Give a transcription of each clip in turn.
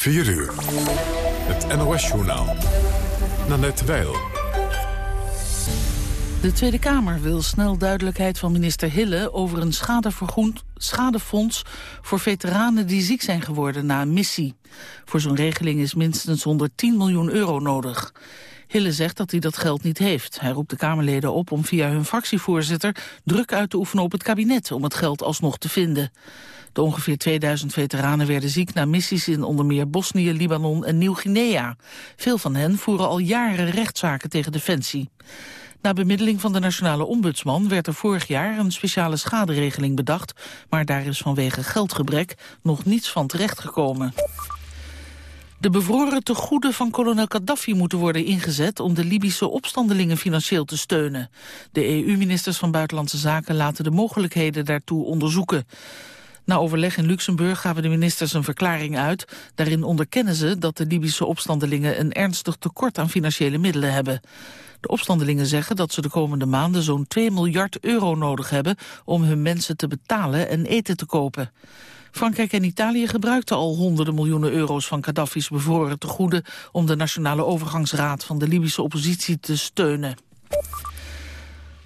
4 uur. Het NOS-journaal. Nanette Weil. De Tweede Kamer wil snel duidelijkheid van minister Hille... over een schadefonds voor veteranen die ziek zijn geworden na een missie. Voor zo'n regeling is minstens 110 miljoen euro nodig. Hille zegt dat hij dat geld niet heeft. Hij roept de Kamerleden op om via hun fractievoorzitter... druk uit te oefenen op het kabinet om het geld alsnog te vinden. De ongeveer 2000 veteranen werden ziek na missies in onder meer Bosnië, Libanon en Nieuw-Guinea. Veel van hen voeren al jaren rechtszaken tegen Defensie. Na bemiddeling van de nationale ombudsman werd er vorig jaar een speciale schaderegeling bedacht, maar daar is vanwege geldgebrek nog niets van terechtgekomen. De bevroren tegoeden van kolonel Gaddafi moeten worden ingezet om de Libische opstandelingen financieel te steunen. De EU-ministers van Buitenlandse Zaken laten de mogelijkheden daartoe onderzoeken. Na overleg in Luxemburg gaven de ministers een verklaring uit. Daarin onderkennen ze dat de Libische opstandelingen een ernstig tekort aan financiële middelen hebben. De opstandelingen zeggen dat ze de komende maanden zo'n 2 miljard euro nodig hebben om hun mensen te betalen en eten te kopen. Frankrijk en Italië gebruikten al honderden miljoenen euro's van Gaddafi's bevroren tegoeden om de Nationale Overgangsraad van de Libische oppositie te steunen.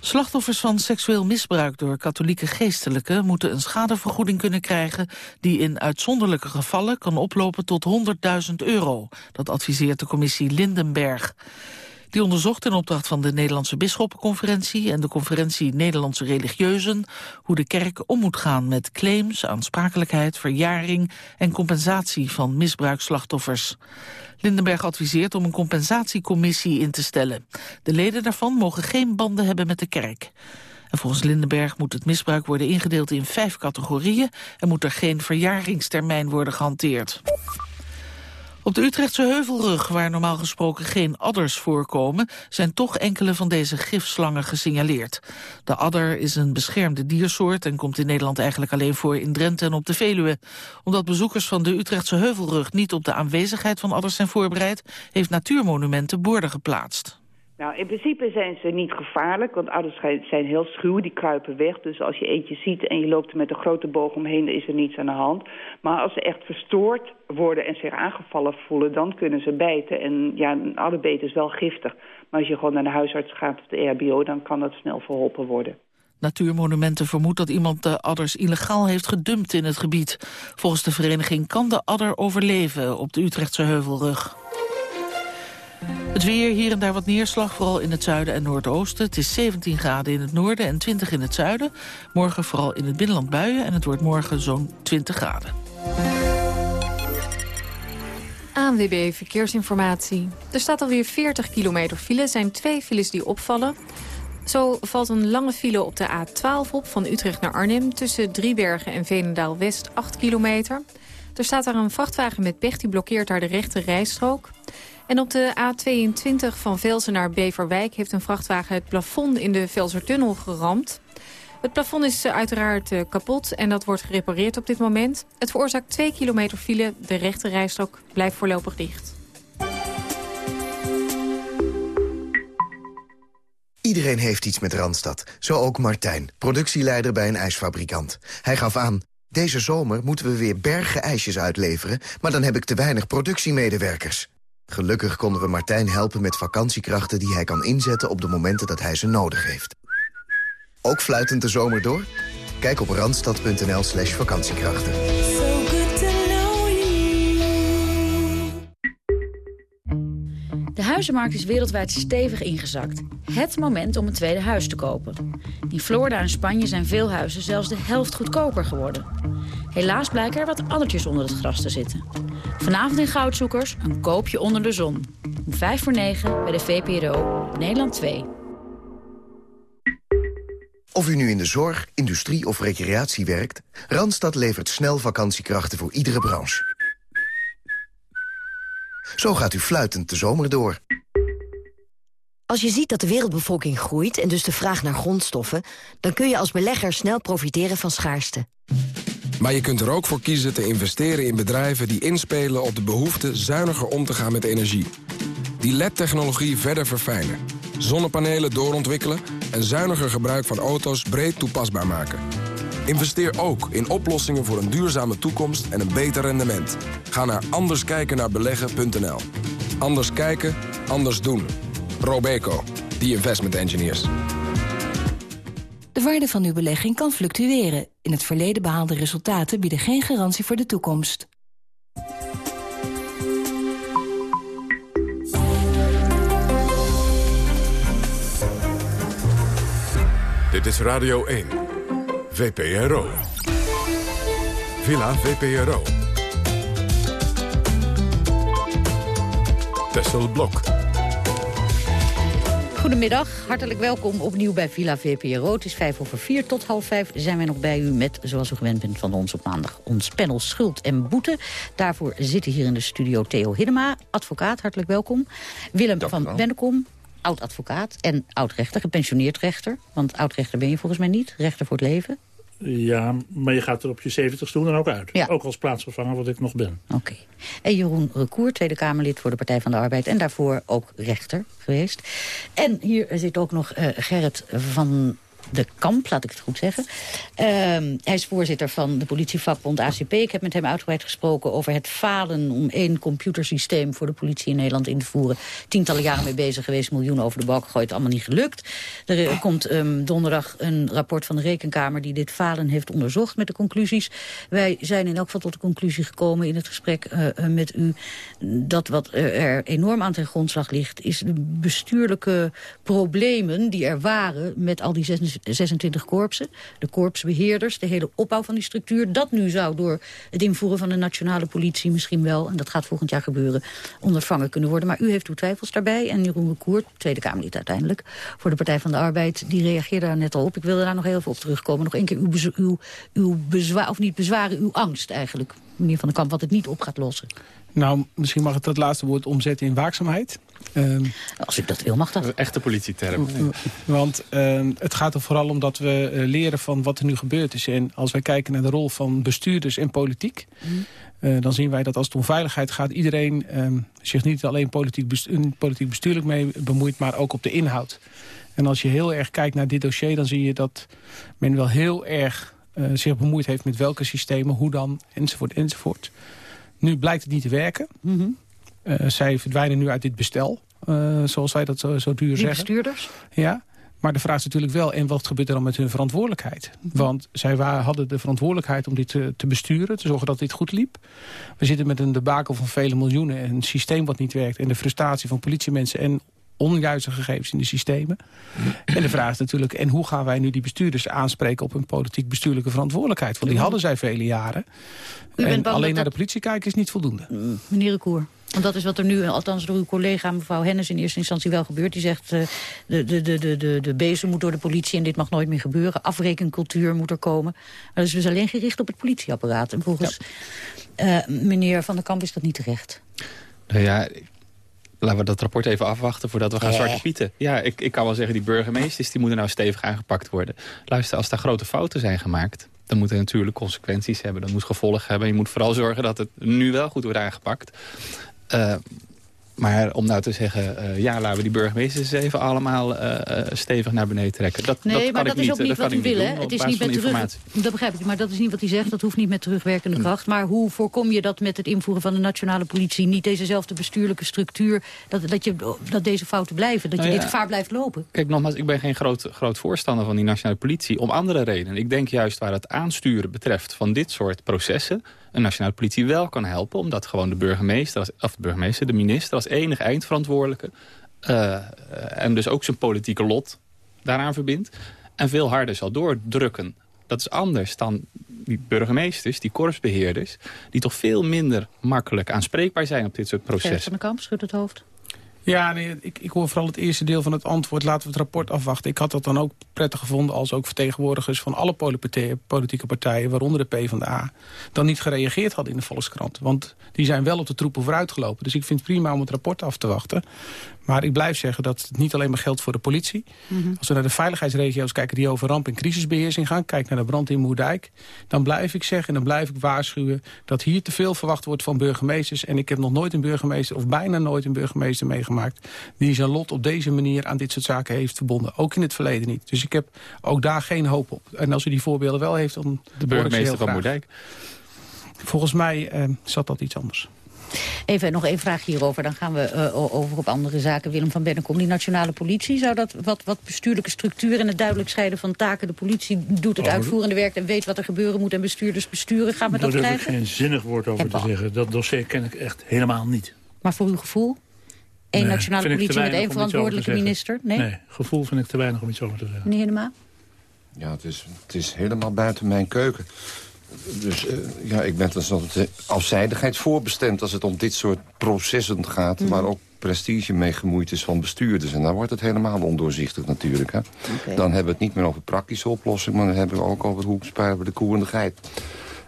Slachtoffers van seksueel misbruik door katholieke geestelijken moeten een schadevergoeding kunnen krijgen die in uitzonderlijke gevallen kan oplopen tot 100.000 euro. Dat adviseert de commissie Lindenberg. Die onderzocht in opdracht van de Nederlandse Bisschoppenconferentie en de Conferentie Nederlandse Religieuzen hoe de kerk om moet gaan met claims, aansprakelijkheid, verjaring en compensatie van misbruikslachtoffers. Lindenberg adviseert om een compensatiecommissie in te stellen. De leden daarvan mogen geen banden hebben met de kerk. En volgens Lindenberg moet het misbruik worden ingedeeld in vijf categorieën... en moet er geen verjaringstermijn worden gehanteerd. Op de Utrechtse Heuvelrug, waar normaal gesproken geen adders voorkomen... zijn toch enkele van deze gifslangen gesignaleerd. De adder is een beschermde diersoort... en komt in Nederland eigenlijk alleen voor in Drenthe en op de Veluwe. Omdat bezoekers van de Utrechtse Heuvelrug niet op de aanwezigheid van adders zijn voorbereid... heeft Natuurmonumenten borden geplaatst. Nou, in principe zijn ze niet gevaarlijk, want ouders zijn heel schuw, die kruipen weg. Dus als je eentje ziet en je loopt er met een grote boog omheen, dan is er niets aan de hand. Maar als ze echt verstoord worden en zich aangevallen voelen, dan kunnen ze bijten. En ja, adderbeet is wel giftig. Maar als je gewoon naar de huisarts gaat of de RBO, dan kan dat snel verholpen worden. Natuurmonumenten vermoedt dat iemand de adders illegaal heeft gedumpt in het gebied. Volgens de vereniging kan de adder overleven op de Utrechtse Heuvelrug. Het weer, hier en daar wat neerslag, vooral in het zuiden en noordoosten. Het is 17 graden in het noorden en 20 in het zuiden. Morgen vooral in het binnenland buien en het wordt morgen zo'n 20 graden. ANWB Verkeersinformatie. Er staat alweer 40 kilometer file, zijn twee files die opvallen. Zo valt een lange file op de A12 op van Utrecht naar Arnhem... tussen Driebergen en Veenendaal-West 8 kilometer. Er staat daar een vrachtwagen met pech, die blokkeert daar de rechte rijstrook. En op de A22 van Velsen naar Beverwijk heeft een vrachtwagen het plafond in de Velsertunnel geramd. Het plafond is uiteraard eh, kapot en dat wordt gerepareerd op dit moment. Het veroorzaakt 2 kilometer file. De rechte rijstok blijft voorlopig dicht. Iedereen heeft iets met Randstad. Zo ook Martijn, productieleider bij een ijsfabrikant. Hij gaf aan, deze zomer moeten we weer bergen ijsjes uitleveren... maar dan heb ik te weinig productiemedewerkers. Gelukkig konden we Martijn helpen met vakantiekrachten die hij kan inzetten op de momenten dat hij ze nodig heeft. Ook fluitend de zomer door? Kijk op randstad.nl slash vakantiekrachten. Huizenmarkt is wereldwijd stevig ingezakt. Het moment om een tweede huis te kopen. In Florida en Spanje zijn veel huizen zelfs de helft goedkoper geworden. Helaas blijken er wat addertjes onder het gras te zitten. Vanavond in Goudzoekers een koopje onder de zon. Om 5 voor 9 bij de VPRO, Nederland 2. Of u nu in de zorg, industrie of recreatie werkt... Randstad levert snel vakantiekrachten voor iedere branche. Zo gaat u fluitend de zomer door. Als je ziet dat de wereldbevolking groeit en dus de vraag naar grondstoffen... dan kun je als belegger snel profiteren van schaarste. Maar je kunt er ook voor kiezen te investeren in bedrijven die inspelen op de behoefte zuiniger om te gaan met energie. Die LED-technologie verder verfijnen. Zonnepanelen doorontwikkelen en zuiniger gebruik van auto's breed toepasbaar maken. Investeer ook in oplossingen voor een duurzame toekomst en een beter rendement. Ga naar anderskijkennaarbeleggen.nl. Anders kijken, anders doen. Robeco, the investment engineers. De waarde van uw belegging kan fluctueren. In het verleden behaalde resultaten bieden geen garantie voor de toekomst. Dit is Radio 1. VPRO. Villa VPRO. Tessel Blok. Goedemiddag, hartelijk welkom opnieuw bij Villa VPRO. Het is vijf over vier tot half vijf zijn wij nog bij u met, zoals u gewend bent van ons op maandag, ons panel Schuld en Boete. Daarvoor zitten hier in de studio Theo Hiddema, advocaat, hartelijk welkom. Willem van Bennekom, oud-advocaat en oud-rechter, gepensioneerd rechter. Want oud-rechter ben je volgens mij niet, rechter voor het leven. Ja, maar je gaat er op je 70 stoel dan ook uit. Ja. Ook als plaatsvervanger wat ik nog ben. Oké. En Jeroen Recour, Tweede Kamerlid voor de Partij van de Arbeid... en daarvoor ook rechter geweest. En hier zit ook nog uh, Gerrit van de Kamp, laat ik het goed zeggen. Uh, hij is voorzitter van de politievakbond ACP. Ik heb met hem uitgebreid gesproken over het falen... om één computersysteem voor de politie in Nederland in te voeren. Tientallen jaren mee bezig geweest, miljoenen over de balk gegooid. Allemaal niet gelukt. Er uh, komt um, donderdag een rapport van de Rekenkamer... die dit falen heeft onderzocht met de conclusies. Wij zijn in elk geval tot de conclusie gekomen in het gesprek uh, met u... dat wat er enorm aan ten grondslag ligt... is de bestuurlijke problemen die er waren met al die 26 korpsen. De korpsbeheerders, de hele opbouw van die structuur. Dat nu zou door het invoeren van de nationale politie misschien wel... en dat gaat volgend jaar gebeuren, ondervangen kunnen worden. Maar u heeft uw twijfels daarbij. En Jeroen Recourt, Tweede Kamerlid uiteindelijk... voor de Partij van de Arbeid, die reageerde daar net al op. Ik wilde daar nog heel even op terugkomen. Nog één keer uw, uw, uw bezwaar, of niet bezwaren, uw angst eigenlijk. Meneer Van der Kamp, wat het niet op gaat lossen. Nou, misschien mag het dat laatste woord omzetten in waakzaamheid. Um, Als ik dat wil, mag dat. Echte politieterm. Want um, het gaat er vooral om dat we uh, leren van wat er nu gebeurd is. En als wij kijken naar de rol van bestuurders en politiek... Mm. Uh, dan zien wij dat als het om veiligheid gaat... iedereen um, zich niet alleen politiek, bestuur, politiek bestuurlijk mee bemoeit... maar ook op de inhoud. En als je heel erg kijkt naar dit dossier... dan zie je dat men wel heel erg uh, zich bemoeid heeft met welke systemen... hoe dan, enzovoort, enzovoort. Nu blijkt het niet te werken. Mm -hmm. Uh, zij verdwijnen nu uit dit bestel, uh, zoals wij dat zo, zo duur Die zeggen. bestuurders? Ja, maar de vraag is natuurlijk wel, en wat gebeurt er dan met hun verantwoordelijkheid? Want zij hadden de verantwoordelijkheid om dit te, te, besturen, te zorgen dat dit goed liep. We zitten met een debakel van vele miljoenen, en een systeem wat niet werkt... en de frustratie van politiemensen en onjuiste gegevens in de systemen. En de vraag is natuurlijk, en hoe gaan wij nu die bestuurders aanspreken... op hun politiek-bestuurlijke verantwoordelijkheid? Want die hadden zij vele jaren. En alleen naar de politie kijken is niet voldoende. Meneer de Koer. Want dat is wat er nu, althans door uw collega mevrouw Hennis... in eerste instantie wel gebeurt. Die zegt, uh, de, de, de, de, de, de bezem moet door de politie en dit mag nooit meer gebeuren. Afrekencultuur moet er komen. Maar dat is dus alleen gericht op het politieapparaat. En volgens ja. uh, meneer Van der Kamp is dat niet terecht. Nou ja, laten we dat rapport even afwachten voordat we gaan Eh. zwarte pieten. Ja, ik, ik kan wel zeggen, die burgemeesters die moeten nou stevig aangepakt worden. Luister, als daar grote fouten zijn gemaakt... dan moeten er natuurlijk consequenties hebben. Dat moet gevolgen hebben. Je moet vooral zorgen dat het nu wel goed wordt aangepakt. Uh, maar om nou te zeggen, uh, ja, laten we die burgemeesters even allemaal uh, stevig naar beneden trekken. Dat, nee, dat maar dat is ook niet wat wil, hè? Het is niet met terug... Dat begrijp ik, maar dat is niet wat hij zegt. Dat hoeft niet met terugwerkende kracht. Maar hoe voorkom je dat met het invoeren van de nationale politie... niet dezezelfde bestuurlijke structuur, dat, dat, je, dat deze fouten blijven? Dat je Nou ja. dit gevaar blijft lopen? Kijk, nogmaals, ik ben geen groot, groot voorstander van die nationale politie. Om andere redenen. Ik denk juist waar het aansturen betreft van dit soort processen... een nationale politie wel kan helpen. Omdat gewoon de burgemeester, als, of de burgemeester, de minister... als enige eindverantwoordelijke... Uh, en dus ook zijn politieke lot daaraan verbindt. En veel harder zal doordrukken. Dat is anders dan die burgemeesters, die korpsbeheerders... die toch veel minder makkelijk aanspreekbaar zijn op dit soort Gerrit processen. van der Kamp schudt het hoofd. Ja, nee, ik, ik hoor vooral het eerste deel van het antwoord. Laten we het rapport afwachten. Ik had dat dan ook prettig gevonden als ook vertegenwoordigers van alle politieke partijen, waaronder de PvdA, dan niet gereageerd hadden in de Volkskrant. Want die zijn wel op de troepen vooruitgelopen. Dus ik vind het prima om het rapport af te wachten. Maar ik blijf zeggen dat het niet alleen maar geldt voor de politie. Mhm. Mm -hmm. Als we naar de veiligheidsregio's kijken die over ramp- en crisisbeheersing gaan... kijk naar de brand in Moerdijk... dan blijf ik zeggen en dan blijf ik waarschuwen... dat hier te veel verwacht wordt van burgemeesters. En ik heb nog nooit een burgemeester, of bijna nooit een burgemeester meegemaakt gemaakt... die zijn lot op deze manier aan dit soort zaken heeft verbonden. Ook in het verleden niet. Dus ik heb ook daar geen hoop op. En als u die voorbeelden wel heeft, dan De burgemeester van Moerdijk. Volgens mij uh, zat dat iets anders. Even nog één vraag hierover, dan gaan we uh, over op andere zaken. Willem van Bennekom, die nationale politie, zou dat wat, wat bestuurlijke structuur... en het duidelijk scheiden van taken, de politie doet het oh, uitvoerende werk... en weet wat er gebeuren moet en bestuurders besturen, gaan we dat krijgen? Daar heb ik geen zinnig woord over te zeggen. Dat dossier ken ik echt helemaal niet. Maar voor uw gevoel? Eén nee, nationale politie met één verantwoordelijke minister? Nee? nee, gevoel vind ik te weinig om iets over te zeggen. Meneer Henema? Ja, het is, het is helemaal buiten mijn keuken dus uh, ja, ik ben dus altijd afzijdigheid voorbestemd... als het om dit soort processen gaat... Mm. waar ook prestige mee gemoeid is van bestuurders. En dan wordt het helemaal ondoorzichtig natuurlijk. Hè? Okay. Dan hebben we het niet meer over praktische oplossingen... maar dan hebben we ook over hoe sparen we de koe en de geit.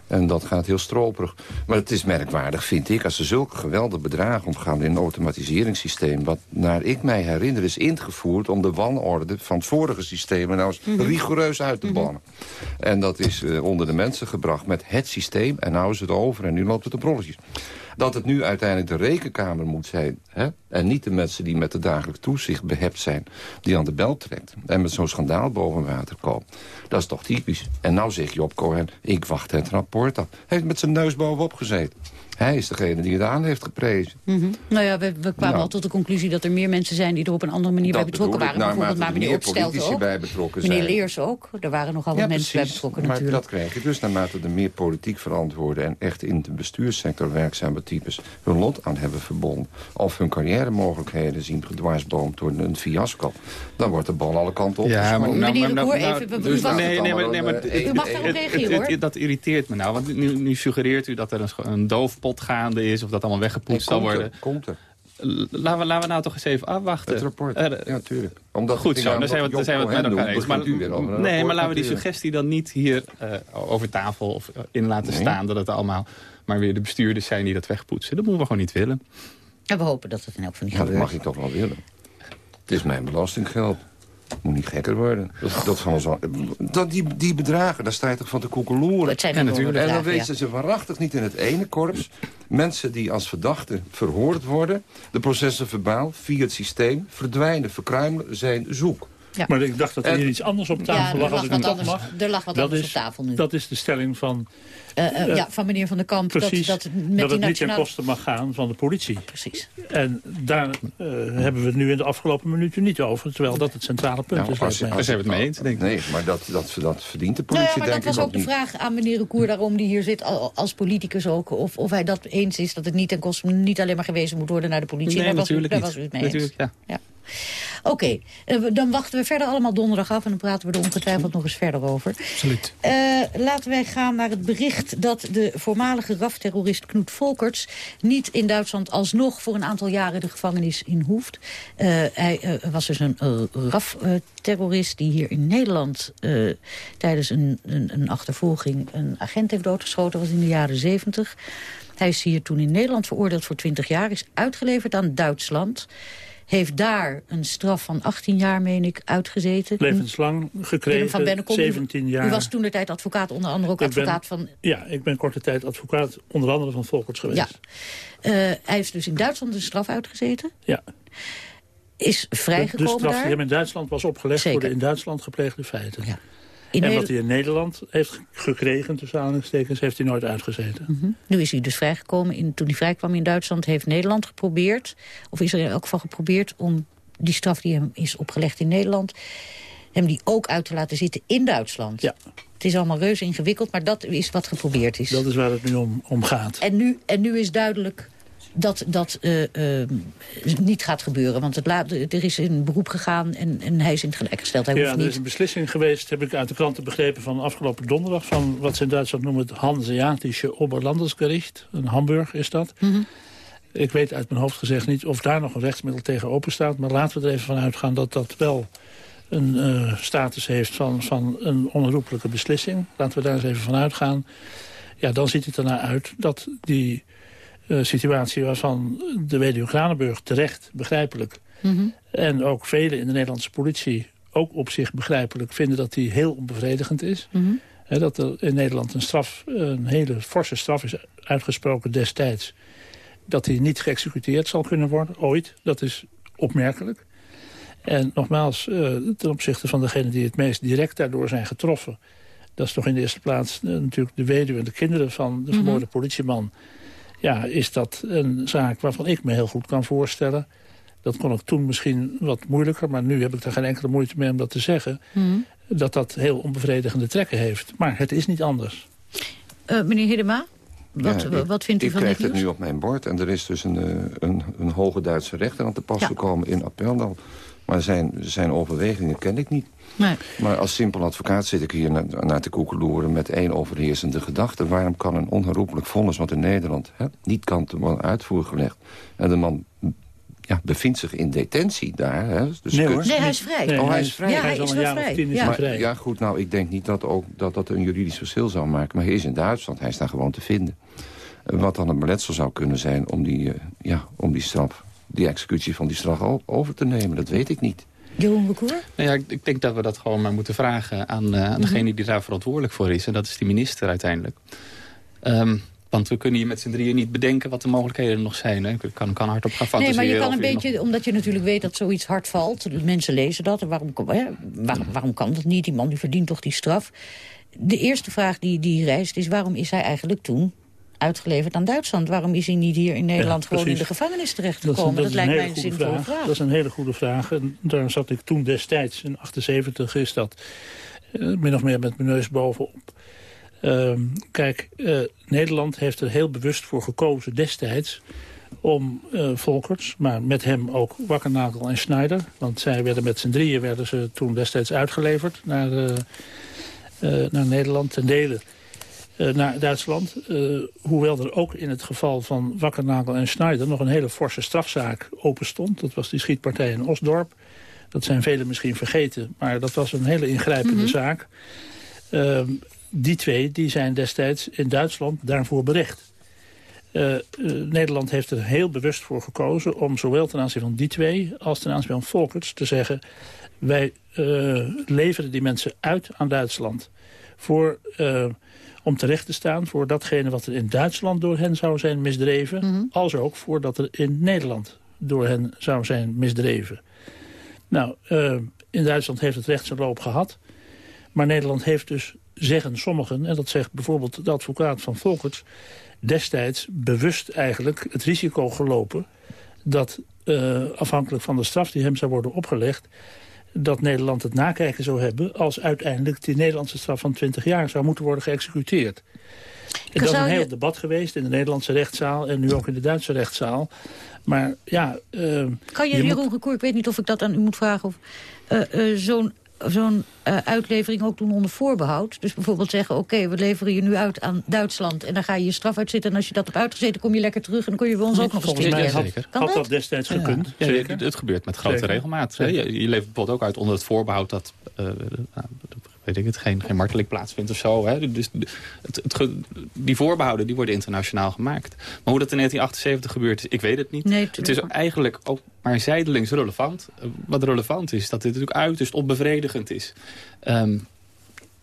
En dat gaat heel stroperig. Maar het is merkwaardig, vind ik, als er zulke geweldige bedragen omgaan... in een automatiseringssysteem... wat naar ik mij herinner is ingevoerd... om de wanorde van het vorige systeem nou eens mm -hmm. rigoureus uit te bannen. Mm -hmm. En dat is uh, onder de mensen gebracht met het systeem... en nou is het over en nu loopt het op rolletjes dat het nu uiteindelijk de rekenkamer moet zijn... Hè? en niet de mensen die met de dagelijks toezicht behept zijn... die aan de bel trekt en met zo'n schandaal boven water komen. Dat is toch typisch. En nou zegt Job Cohen, ik wacht het rapport af. Hij heeft met zijn neus bovenop gezeten. Hij is degene die het aan heeft geprezen. Mm -hmm. Nou ja, we, we kwamen nou, al tot de conclusie dat er meer mensen zijn... die er op een andere manier bij betrokken waren. Nou, Bijvoorbeeld maar meneer Opstelt ook. Bij betrokken meneer zijn. Leers ook. Er waren nogal wat ja, mensen precies, bij betrokken maar natuurlijk. dat krijg je dus naarmate er meer politiek verantwoorden... en echt in de bestuurssector werkzame types hun lot aan hebben verbonden... of hun carrière mogelijkheden zien gedwarsboomd door een fiasco... dan wordt de bal alle kanten op. Ja, maar, nou, meneer de Koer, even... Dus nee, nee, maar, nee, maar, u mag daarop reageren, hoor. Dat irriteert me nou, want nu, nu suggereert u dat er een, een gaande is... of dat allemaal weggepoetst zal worden. komt er. Laten we, laten we nou toch eens even afwachten. Het rapport, uh, ja, tuurlijk. Omdat Goed zo, dan zijn we, dan zijn we het met elkaar eens. Maar, nee, maar laten we die suggestie dan niet hier uh, over tafel of in laten nee. staan... dat het allemaal maar weer de bestuurders zijn die dat wegpoetsen. Dat moeten we gewoon niet willen. En we hopen dat het in elk geval niet ja, gebeurt. Dat mag ik toch wel willen. Het is mijn belastinggeld. Moet niet gekker worden. Dat, dat, van ons, dat die, die bedragen, daar sta je toch van te koekeloeren. Dat zijn ja, natuurlijk. En dan weten ze waarachtig niet in het ene korps... mensen die als verdachten verhoord worden... de processen verbaal via het systeem verdwijnen, verkruimelen, zijn zoek. Ja. Maar ik dacht dat er hier iets anders op tafel ja, lag. Als ik anders, mag. Er lag wat dat anders is, op tafel nu. Dat is de stelling van... Uh, uh, ja, van meneer Van der Kamp. Precies, dat, dat, met dat het niet ten koste mag gaan van de politie. Precies. En daar uh, hebben we het nu in de afgelopen minuten niet over. Terwijl dat het centrale punt nou, is. Als, als, als het mee eens, denk ik. Nee, maar dat, dat, dat verdient de politie nou ja, maar dat was ook de vraag aan meneer de Koer daarom die hier zit als politicus ook. Of, of hij dat eens is dat het niet ten koste niet alleen maar gewezen moet worden naar de politie. Nee, daar natuurlijk was, niet. Daar was u het mee natuurlijk, eens. Ja. ja. Oké, okay. uh, dan wachten we verder allemaal donderdag af... en dan praten we er ongetwijfeld nog eens verder over. Absoluut. Uh, laten wij gaan naar het bericht dat de voormalige RAF-terrorist Knoet Volkerts... niet in Duitsland alsnog voor een aantal jaren de gevangenis in hoeft. Uh, hij was dus een RAF-terrorist die hier in Nederland... tijdens een, een, een achtervolging een agent heeft doodgeschoten. was in de jaren zeventig. Hij is hier toen in Nederland veroordeeld voor 20 jaar. Is uitgeleverd aan Duitsland heeft daar een straf van 18 jaar, meen ik, uitgezeten. Levenslang gekregen, van Bennekom, 17 jaar. U was toen de tijd advocaat, onder andere ook ik advocaat ben, van... Ja, ik ben korte tijd advocaat, onder andere van Volkerts geweest. Ja. Uh, hij heeft dus in Duitsland een straf uitgezeten. Ja. Is vrijgekomen de, de straf die hem in Duitsland was opgelegd Zeker. voor de in Duitsland gepleegde feiten. Ja. In en wat hij in Nederland heeft gekregen, tussen aanhalingstekens, heeft hij nooit uitgezeten. Mm -hmm. Nu is hij dus vrijgekomen. In, toen hij vrijkwam in Duitsland heeft Nederland geprobeerd... of is er in elk geval geprobeerd om die straf die hem is opgelegd in Nederland... hem die ook uit te laten zitten in Duitsland. Ja. Het is allemaal reuze ingewikkeld, maar dat is wat geprobeerd is. Dat is waar het nu om, om gaat. En nu, en nu is duidelijk dat dat uh, uh, niet gaat gebeuren. Want het laat, er is in beroep gegaan en, en hij is in het gelijk gesteld. Hij ja, hoeft er is een beslissing geweest, heb ik uit de kranten begrepen... van afgelopen donderdag, van wat ze in Duitsland noemen... het Hanseatische Oberlandesgericht. Een Hamburg is dat. Mm -hmm. Ik weet uit mijn hoofd gezegd niet of daar nog een rechtsmiddel tegen open staat... maar laten we er even van uitgaan dat dat wel een uh, status heeft van, van een onherroepelijke beslissing. Laten we daar eens even van uitgaan. Ja, dan ziet het ernaar uit dat die situatie waarvan de weduwe Kranenburg terecht, begrijpelijk... Mm -hmm. en ook velen in de Nederlandse politie ook op zich begrijpelijk... vinden dat die heel onbevredigend is. Mm -hmm. He, dat er in Nederland een straf, een hele forse straf is uitgesproken destijds... dat die niet geëxecuteerd zal kunnen worden, ooit. Dat is opmerkelijk. En nogmaals, uh, ten opzichte van degenen die het meest direct daardoor zijn getroffen... dat is toch in de eerste plaats uh, natuurlijk de weduwe en de kinderen van de vermoorde mm politieman... ja, is dat een zaak waarvan ik me heel goed kan voorstellen... dat kon ik toen misschien wat moeilijker... maar nu heb ik er geen enkele moeite mee om dat te zeggen... Mm dat dat heel onbevredigende trekken heeft. Maar het is niet anders. Uh, meneer Hiddema, wat, ja, wat vindt u van dit Ik krijg het nu op mijn bord en er is dus een, een, een hoge Duitse rechter aan te pas ja. gekomen in Appeldal. Maar zijn, zijn overwegingen ken ik niet. Nee. Maar als simpel advocaat zit ik hier naar, naar te koekeloeren met één overheersende gedachte. Waarom kan een onherroepelijk vonnis wat in Nederland hè, niet kan worden uitvoergelegd... en de man ja, bevindt zich in detentie daar. Hè? Dus nee, hoor. nee, hij is vrij. Nee, oh, hij is vrij. Ja, hij, hij is wel vrij. Ja. Maar, ja, goed, nou, ik denk niet dat, ook, dat dat een juridisch verschil zou maken. Maar hij is in Duitsland, hij is daar gewoon te vinden. Wat dan een beletsel zou kunnen zijn om die, uh, ja, om die straf, die executie van die straf over te nemen, dat weet ik niet. Jeroen Bekoer? Nou ja, ik denk dat we dat gewoon maar moeten vragen aan, uh, aan degene die daar verantwoordelijk voor is. En dat is de minister uiteindelijk. Um, want we kunnen hier met z'n drieën niet bedenken wat de mogelijkheden nog zijn. Hè. Ik kan, kan hardop gaan fantaseren. Nee, maar je kan een beetje, omdat je natuurlijk weet dat zoiets hard valt. Mensen lezen dat. En waarom, ja, waarom, waarom kan dat niet? Die man die verdient toch die straf? De eerste vraag die, die rijst is... waarom is hij eigenlijk toen uitgeleverd aan Duitsland? Waarom is hij niet hier in Nederland ja, gewoon in de gevangenis terechtgekomen? Dat, dat, dat lijkt mij een zinvolle vraag. vraag. Dat is een hele goede vraag. En daar zat ik toen destijds, in 78 is dat... Uh, min of meer met mijn neus bovenop. Uh, kijk, uh, Nederland heeft er heel bewust voor gekozen destijds om uh, Volkerts, maar met hem ook Wakkernagel en Schneider. Want zij werden met z'n drieën werden ze toen destijds uitgeleverd naar, naar Nederland, ten dele naar Duitsland. hoewel er ook in het geval van Wakkernagel en Schneider nog een hele forse strafzaak open stond. Dat was die schietpartij in Osdorp. Dat zijn velen misschien vergeten, maar dat was een hele ingrijpende mm -hmm. zaak. Ehm, die twee die zijn destijds in Duitsland daarvoor berecht. Uh, uh, Nederland heeft er heel bewust voor gekozen om zowel ten aanzien van die twee als ten aanzien van Volkerts te zeggen... wij uh, leveren die mensen uit aan Duitsland voor, om terecht te staan voor datgene wat er in Duitsland door hen zou zijn misdreven... Mm -hmm. als ook voor dat er in Nederland door hen zou zijn misdreven. Nou, in Duitsland heeft het recht zijn loop gehad... maar Nederland heeft dus zeggen sommigen, en dat zegt bijvoorbeeld de advocaat van Volkerts... destijds bewust eigenlijk het risico gelopen... dat uh, afhankelijk van de straf die hem zou worden opgelegd... dat Nederland het nakijken zou hebben... als uiteindelijk die Nederlandse straf van 20 jaar zou moeten worden geëxecuteerd. En dat is een heel je... debat geweest in de Nederlandse rechtszaal... en nu ook in de Duitse rechtszaal. Maar ja... Uh, kan je, je Jeroen moet... ik weet niet of ik dat aan u moet vragen... of uh, zo'n zo'n uh, uitlevering ook doen onder voorbehoud. Dus bijvoorbeeld zeggen, oké, okay, we leveren je nu uit aan Duitsland... en dan ga je je straf uitzitten en als je dat hebt uitgezeten... kom je lekker terug en dan kun je bij ons ook nog eens Volgens mij had, had dat? dat destijds gekund. Ja, ja het, het, gebeurt met grote zeker. regelmaat. Je, je levert bijvoorbeeld ook uit onder het voorbehoud... dat uh, weet ik het, geen, geen marteling plaatsvindt of zo. Hè. Dus het, het, die voorbehouden die worden internationaal gemaakt. Maar hoe dat in 1978 gebeurt, ik weet het niet. Nee, het is eigenlijk ook maar zijdelings relevant. Wat relevant is, dat dit natuurlijk uiterst onbevredigend is. Um,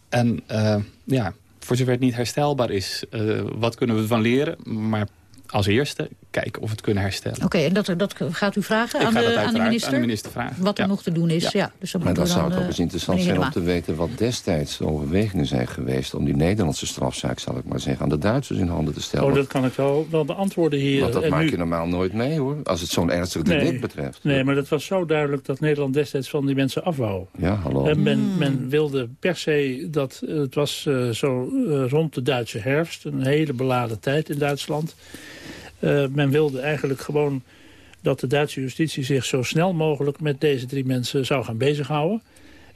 en uh, ja, voor zover het niet herstelbaar is, uh, wat kunnen we ervan leren? Maar als eerste kijken of we het kunnen herstellen. Oké, okay, en dat, dat gaat u vragen aan de, aan de, minister? aan de minister vragen. Wat er ja. nog te doen is. Ja. ja dus maar dan, zou het ook eens interessant zijn om te weten... wat destijds de overwegingen zijn geweest... om die Nederlandse strafzaak, zal ik maar zeggen... aan de Duitsers in handen te stellen. Oh, dat kan ik wel, wel beantwoorden hier. Want dat en maak nu... je normaal nooit mee, hoor. Als het zo'n ernstig delict nee, betreft. Nee, maar dat was zo duidelijk dat Nederland destijds van die mensen afwou. Ja, hallo. En men, mm. men wilde per se dat... Het was uh, zo uh, rond de Duitse herfst. Een hele beladen tijd in Duitsland... Uh, men wilde eigenlijk gewoon dat de Duitse justitie zich zo snel mogelijk met deze drie mensen zou gaan bezighouden.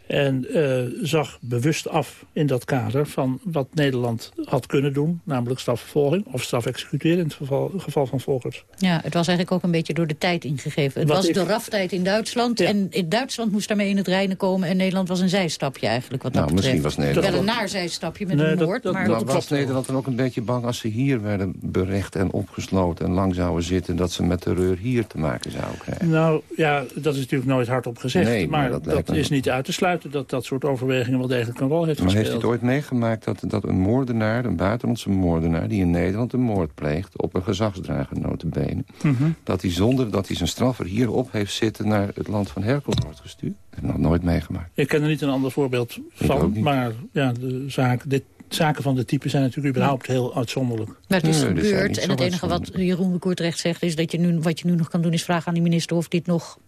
En uh, zag bewust af in dat kader van wat Nederland had kunnen doen. Namelijk strafvervolging of strafexecuteren in het geval, geval van Volkers. Ja, het was eigenlijk ook een beetje door de tijd ingegeven. Het wat was ik... de raftijd in Duitsland. Ja. En in Duitsland moest daarmee in het reinen komen. En Nederland was een zijstapje eigenlijk wat dat nou, betreft. Misschien was Nederland... Wel een naarzijstapje met nee, een moord. Dat, dat, maar dat was Nederland dan ook een beetje bang als ze hier werden berecht en opgesloten. En lang zouden zitten. Dat ze met terreur hier te maken zouden krijgen. Nou ja, dat is natuurlijk nooit hardop gezegd. Nee, maar, maar dat, dat is niet uit te sluiten uitsluiten dat dat soort overwegingen wel degelijk een rol heeft maar gespeeld. heeft u het ooit meegemaakt dat, dat een moordenaar, een buitenlandse moordenaar... die in Nederland een moord pleegt op een gezagsdrager notabene... Mhm. dat hij zonder dat hij zijn straffer hierop heeft zitten... naar het land van herkomst wordt gestuurd? Dat heb ik nog nooit meegemaakt. Ik ken er niet een ander voorbeeld van, maar ja, de zaken, dit, zaken van dit type zijn natuurlijk überhaupt heel uitzonderlijk. Maar het is gebeurd en het enige wat. Jeroen de Koer terecht zegt... is dat je nu, wat je nu nog kan doen is vragen aan die minister... of dit nog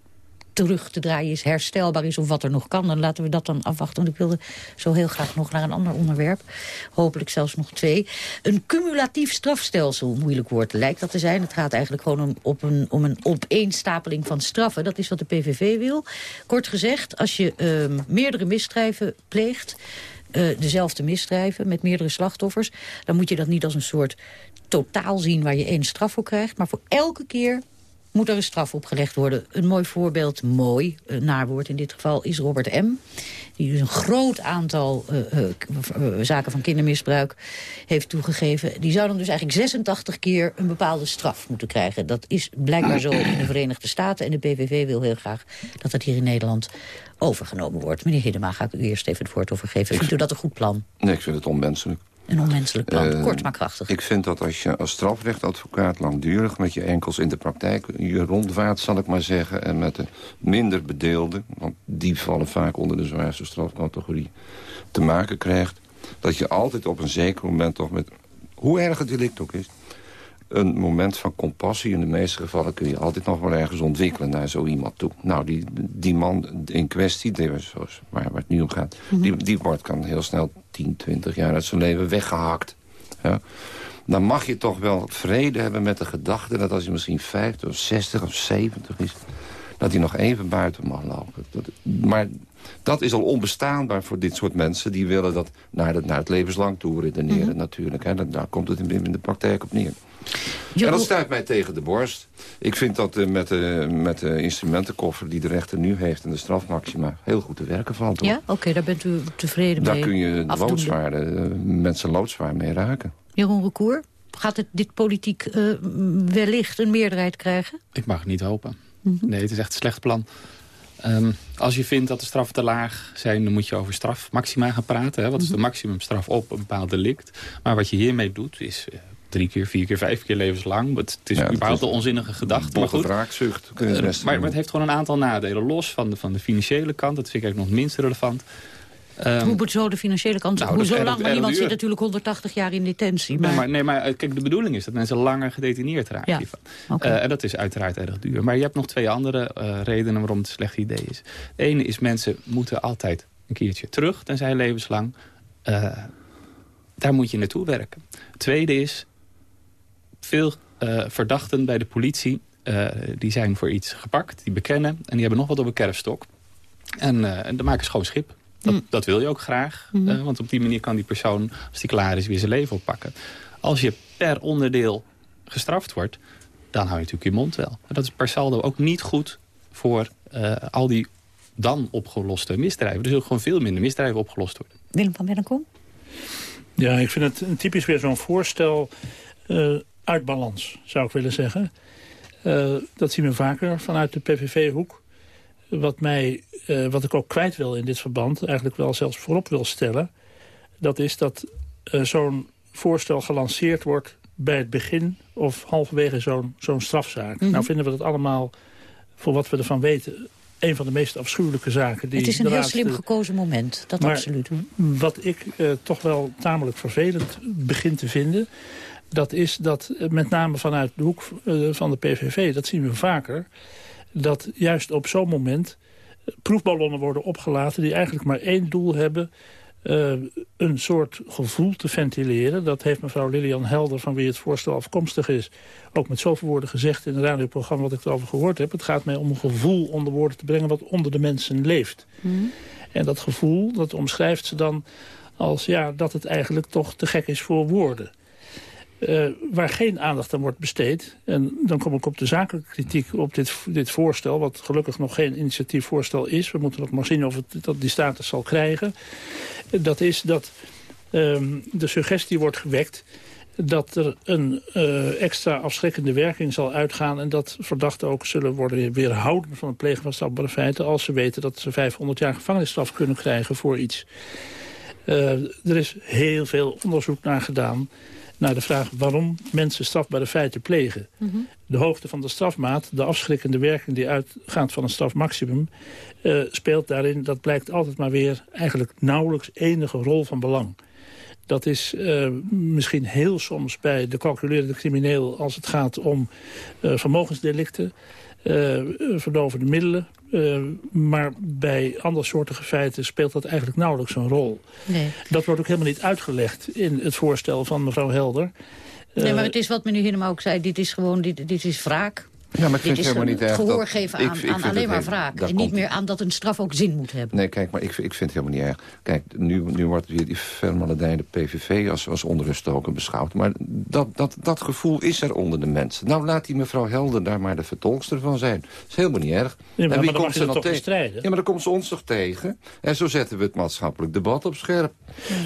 terug te draaien is, herstelbaar is of wat er nog kan. Dan laten we dat dan afwachten. Want ik wilde zo heel graag nog naar een ander onderwerp. Hopelijk zelfs nog twee. Een cumulatief strafstelsel, moeilijk woord lijkt dat te zijn. Het gaat eigenlijk gewoon om, op een, om een opeenstapeling van straffen. Dat is wat de PVV wil. Kort gezegd, als je ehm, meerdere misdrijven pleegt... eh, dezelfde misdrijven met meerdere slachtoffers... dan moet je dat niet als een soort totaal zien waar je één straf voor krijgt... maar voor elke keer moet er een straf opgelegd worden. Een mooi voorbeeld, mooi, een naarwoord in dit geval, is Robert M. Die dus een groot aantal eh, eh, eh, zaken van kindermisbruik heeft toegegeven. Die zou dan dus eigenlijk 86 keer een bepaalde straf moeten krijgen. Dat is blijkbaar zo in de Verenigde Staten. En de PVV wil heel graag dat dat hier in Nederland overgenomen wordt. Meneer Hiddema, ga ik u eerst even het woord over geven. Vindt u dat een goed plan? Nee, ik vind het onmenselijk. Een onmenselijk plan, Eh, kort maar krachtig. Ik vind dat als je als strafrechtadvocaat langdurig met je enkels in de praktijk je rondvaart, zal ik maar zeggen, en met de minder bedeelden, want die vallen vaak onder de zwaarste strafcategorie, te maken krijgt, dat je altijd op een zeker moment toch met, hoe erg het delict ook is, een moment van compassie. In de meeste gevallen kun je altijd nog wel ergens ontwikkelen naar zo iemand toe. Nou, die, die man in kwestie, zoals waar, waar het nu om gaat... die, die wordt kan heel snel 10, 20 jaar uit zijn leven weggehakt. Ja? Dan mag je toch wel vrede hebben met de gedachte... dat als hij misschien 50 of 60 of 70 is... dat hij nog even buiten mag lopen. Dat, maar dat is al onbestaanbaar voor dit soort mensen. Die willen dat naar, het, naar het levenslang toe redeneren natuurlijk. Hè. Daar komt het in, in de praktijk op neer. En dat stuit mij tegen de borst. Ik vind dat eh, met, de, met de instrumentenkoffer die de rechter nu heeft... en de strafmaxima heel goed te werken valt. hoor. Ja, oké, daar bent u tevreden Daar mee. kun je de Afdoende. loodzwaarde, eh, mensen loodzwaar mee raken. Jeroen Recour, gaat het dit politiek eh, wellicht een meerderheid krijgen? Ik mag het niet hopen. Nee, het is echt een slecht plan. Ehm, als je vindt dat de straffen te laag zijn, dan moet je over strafmaxima gaan praten. Hè? Wat is de maximumstraf op een bepaald delict? Maar wat je hiermee doet, is eh, drie keer, vier keer, vijf keer levenslang. Het, het is Ja, überhaupt een onzinnige gedachte. Maar goed, de eh, maar, maar het heeft gewoon een aantal nadelen. Los van de, van de financiële kant, dat vind ik eigenlijk nog het minst relevant. Ehm, Hoe zo de financiële kant? nou, Hoe zo lang? Maar erg iemand zit natuurlijk 180 jaar in detentie. Nee, Maar, maar, nee, maar eh, kijk, de bedoeling is dat mensen langer gedetineerd raken. Ja, hiervan. oké. Eh, en dat is uiteraard erg duur. Maar je hebt nog twee andere eh, redenen waarom het een slecht idee is. De ene is mensen moeten altijd een keertje terug, tenzij levenslang. Eh, daar moet je naartoe werken. Het tweede is, veel eh, verdachten bij de politie... eh, die zijn voor iets gepakt, die bekennen... en die hebben nog wat op een kerfstok. En, eh, en dan maken ze gewoon schip. Dat, Mm. dat wil je ook graag. eh, want op die manier kan die persoon, als die klaar is, weer zijn leven oppakken. Als je per onderdeel gestraft wordt, dan hou je natuurlijk je mond wel. En dat is per saldo ook niet goed voor eh, al die dan opgeloste misdrijven. Er zullen gewoon veel minder misdrijven opgelost worden. Willem van Bennekom? Ja, ik vind het een typisch weer zo'n voorstel eh, uit balans, zou ik willen zeggen. Eh, dat zien we vaker vanuit de PVV-hoek. Wat, mij, eh, wat ik ook kwijt wil in dit verband, eigenlijk wel zelfs voorop wil stellen... dat is dat eh, zo'n voorstel gelanceerd wordt bij het begin... of halverwege zo'n zo'n strafzaak. Mhm. Nou vinden we dat allemaal, voor wat we ervan weten... een van de meest afschuwelijke zaken die het is een heel laatste- slim gekozen moment, dat Maar absoluut. wat ik toch wel tamelijk vervelend begin te vinden... dat is dat eh, met name vanuit de hoek eh, van de PVV, dat zien we vaker... dat juist op zo'n moment eh, proefballonnen worden opgelaten... die eigenlijk maar één doel hebben... een soort gevoel te ventileren. Dat heeft mevrouw Lilian Helder, van wie het voorstel afkomstig is... ook met zoveel woorden gezegd in het radioprogramma wat ik erover gehoord heb. Het gaat mij om een gevoel onder woorden te brengen... wat onder de mensen leeft. En dat gevoel, dat omschrijft ze dan als ja, dat het eigenlijk toch te gek is voor woorden. Eh, waar geen aandacht aan wordt besteed. En dan kom ik op de zakelijke kritiek op dit, dit voorstel... wat gelukkig nog geen initiatiefvoorstel is. We moeten nog maar zien of het dat die status zal krijgen. Eh, Dat is dat ehm, de suggestie wordt gewekt... dat er een uh, extra afschrikkende werking zal uitgaan... en dat verdachten ook zullen worden weerhouden van het plegen van strafbare feiten... als ze weten dat ze 500 jaar gevangenisstraf kunnen krijgen voor iets. Uh, er is heel veel onderzoek naar gedaan naar de vraag waarom mensen strafbare feiten plegen. Mm -hmm. De hoogte van de strafmaat, de afschrikkende werking die uitgaat van een strafmaximum... Uh, speelt daarin, dat blijkt altijd maar weer eigenlijk nauwelijks enige rol van belang. Dat is uh, misschien heel soms bij de calculerende crimineel... als het gaat om uh, vermogensdelicten, uh, verdovende middelen. Maar bij andersoortige feiten speelt dat eigenlijk nauwelijks een rol. Nee. Dat wordt ook helemaal niet uitgelegd in het voorstel van mevrouw Helder. Nee, maar het is wat meneer Hinema ook zei, dit is gewoon dit, dit is wraak. Ja, maar ik vind Dit het helemaal niet erg. gehoor dat, geven aan, ik, ik aan alleen maar wraak. En niet meer aan dat een straf ook zin moet hebben. Nee, kijk, maar ik, ik vind het helemaal niet erg. Kijk, nu, nu wordt weer die vermaledijde PVV als, als onruststoker beschouwd. Maar dat, dat, dat gevoel is er onder de mensen. Nou, laat die mevrouw Helder daar maar de vertolkster van zijn. Dat is helemaal niet erg. Ja, maar, en wie maar komt ze dan tegen? Bestrijden? Ja, maar dan komt ze ons toch tegen. En zo zetten we het maatschappelijk debat op scherp.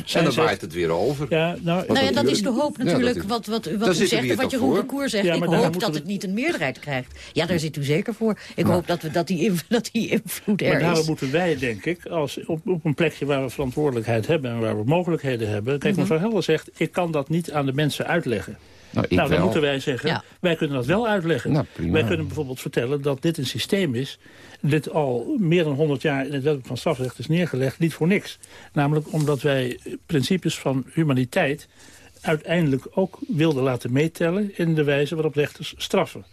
Zij en dan zegt- waait het weer over. Ja, nou, Nou ja, dat is de hoop natuurlijk, wat, wat, wat u zegt en wat Jeroen zegt. Ik hoop dat het niet een meerderheid krijgt. Ja, daar zit u zeker voor. Ik Nou. hoop dat, we, dat, die, inv- dat die invloed Maar er daarom is. moeten wij, denk ik, als op, op een plekje waar we verantwoordelijkheid hebben... en waar we mogelijkheden hebben... Kijk, Mhm. mevrouw Helder zegt, ik kan dat niet aan de mensen uitleggen. Nou, nou, dan wel. moeten wij zeggen, Ja. wij kunnen dat wel uitleggen. Nou, wij kunnen bijvoorbeeld vertellen dat dit een systeem is... dit al meer dan 100 jaar in het wetboek van strafrecht is neergelegd, niet voor niks. Namelijk omdat wij principes van humaniteit uiteindelijk ook wilden laten meetellen... in de wijze waarop rechters straffen.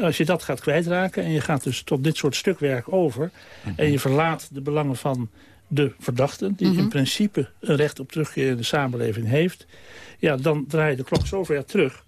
Als je dat gaat kwijtraken en je gaat dus tot dit soort stukwerk over... en je verlaat de belangen van de verdachten... die in principe een recht op terugkeer in de samenleving heeft... ja, dan draai je de klok zover terug eh,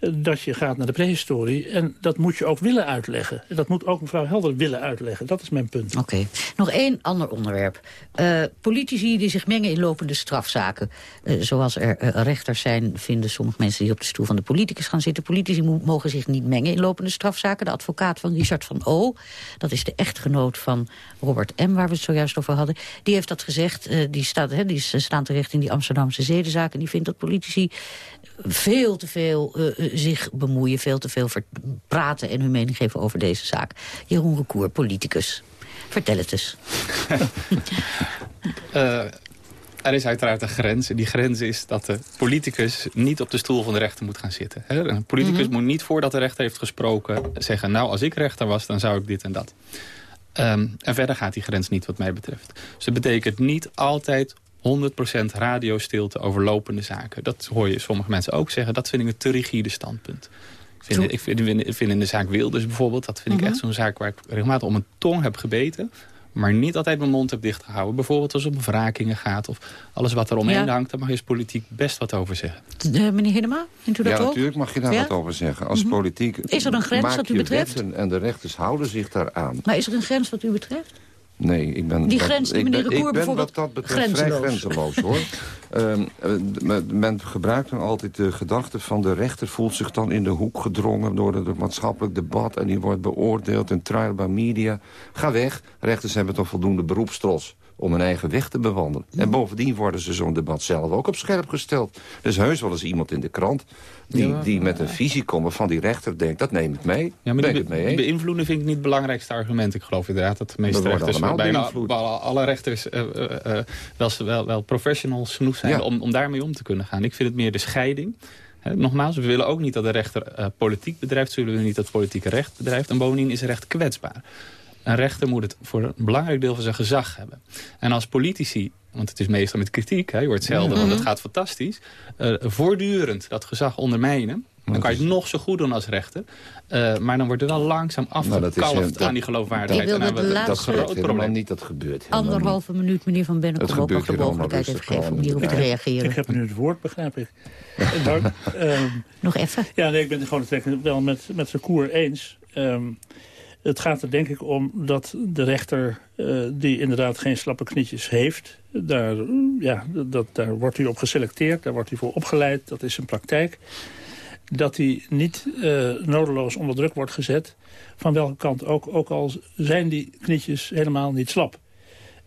dat je gaat naar de prehistorie. En dat moet je ook willen uitleggen. En Dat moet ook mevrouw Helder willen uitleggen. Dat is mijn punt. Oké. Nog één ander onderwerp. Eh, politici die zich mengen in lopende strafzaken. Eh, zoals er eh, rechters zijn, vinden sommige mensen die op de stoel van de politicus gaan zitten. Politici mo- mogen zich niet mengen in lopende strafzaken. De advocaat van Richard van O, dat is de echtgenoot van Robert M., waar we het zojuist over hadden. Die heeft dat gezegd. Die, staat, hè, die staan terecht in die Amsterdamse zedenzaak. En die vindt dat politici veel te veel zich bemoeien, veel te veel praten en hun mening geven over deze zaak. Jeroen Recour, politicus. Vertel het eens. Eh, er is uiteraard een grens. En die grens is dat de politicus niet op de stoel van de rechter moet gaan zitten. Een politicus moet niet voordat de rechter heeft gesproken zeggen... nou, als ik rechter was, dan zou ik dit en dat. Ehm, en verder gaat die grens niet wat mij betreft. Dus dat betekent niet altijd 100% radiostilte over lopende zaken. Dat hoor je sommige mensen ook zeggen. Dat vind ik een te rigide standpunt. Ik vind, ik vind, ik vind in de zaak Wilders bijvoorbeeld... dat vind ik echt zo'n zaak waar ik regelmatig om mijn tong heb gebeten... maar niet altijd mijn mond heb dichtgehouden. Bijvoorbeeld als het om wrakingen gaat... of alles wat er omheen Ja. hangt... daar mag je als politiek best wat over zeggen. Eh, meneer Hiddema, vindt u dat Ja, ook? natuurlijk mag je daar Ja? wat over zeggen. Als Mhm. politiek Is er een grens wat u je betreft? wetten en de rechters houden zich daaraan. Maar is er een grens wat u betreft? Nee, ik ben, Die grens die ik meneer ben, de Koer ik ben wat dat betreft vrij grenzeloos. hoor. Ehm, eh, men- men gebruikt dan altijd de gedachte van de rechter voelt zich dan in de hoek gedrongen door het maatschappelijk debat en die wordt beoordeeld in trial by media. Ga weg. Rechters hebben toch voldoende beroepstros om hun eigen weg te bewandelen. En bovendien worden ze zo'n debat zelf ook op scherp gesteld. Er is heus wel eens iemand in de krant die, Ja. die met een visie komt van die rechter denkt, dat neem ik mee. Ja, maar ben die, ik het mee die eens. beïnvloeden vind ik niet het belangrijkste argument. Ik geloof inderdaad dat de meeste We rechters... allemaal bijna alle, rechters eh, eh, wel, wel, wel professionals genoeg zijn Ja. om, om daarmee om te kunnen gaan. Ik vind het meer de scheiding. Nogmaals, we willen ook niet dat de rechter politiek bedrijft. We willen niet dat politieke recht bedrijft. En bovendien is recht kwetsbaar. Een rechter moet het voor een belangrijk deel van zijn gezag hebben. En als politici, want het is meestal met kritiek... Hè, je hoort zelden, want het gaat fantastisch... eh, voortdurend dat gezag ondermijnen... Dan kan je het nog zo goed doen als rechter. Eh, maar dan wordt er wel langzaam Nou, dat is, afgekalfd eh, aan die geloofwaardigheid. Ik En wil het we laatste- een Dat groot gebeurt helemaal probleem. niet, dat gebeurt helemaal niet. Anderhalve minuut, meneer Van Bennekom, ook nog de mogelijkheid heeft gegeven om hierop te reageren. Ik heb nu het woord, begrijp ik. Dank. Nog even. Ja, nee, ik ben het gewoon het wel met, met de koer eens. Ehm, het gaat er denk ik om dat de rechter, eh, die inderdaad geen slappe knietjes heeft... Daar, ja, dat, daar wordt hij op geselecteerd, daar wordt hij voor opgeleid. Dat is zijn praktijk. Dat hij niet eh, nodeloos onder druk wordt gezet. Van welke kant ook, ook al zijn die knietjes helemaal niet slap.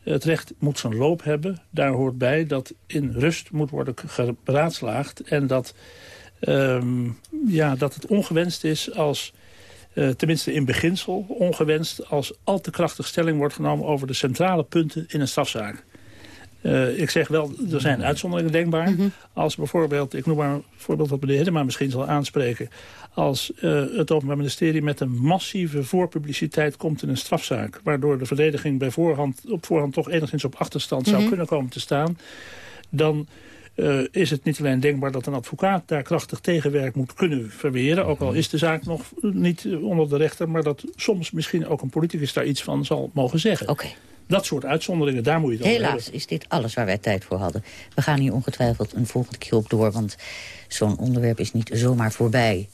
Het recht moet zijn loop hebben. Daar hoort bij dat in rust moet worden beraadslaagd. En dat, ehm, ja, dat het ongewenst is als... Uh, tenminste in beginsel ongewenst... als al te krachtig stelling wordt genomen over de centrale punten in een strafzaak. Uh, ik zeg wel, er zijn uitzonderingen denkbaar. Mhm. Als bijvoorbeeld, ik noem maar een voorbeeld wat meneer Hiddema misschien zal aanspreken... als uh, het Openbaar Ministerie met een massieve voorpubliciteit komt in een strafzaak... waardoor de verdediging bij voorhand, op voorhand toch enigszins op achterstand zou mhm. kunnen komen te staan... dan uh, is het niet alleen denkbaar dat een advocaat daar krachtig tegenwerk moet kunnen verweren. Ook al is de zaak nog niet onder de rechter. Maar dat soms misschien ook een politicus daar iets van zal mogen zeggen. Oké. Dat soort uitzonderingen, daar moet je het Helaas is dit alles waar wij tijd voor hadden. We gaan hier ongetwijfeld een volgende keer op door... want zo'n onderwerp is niet zomaar voorbij.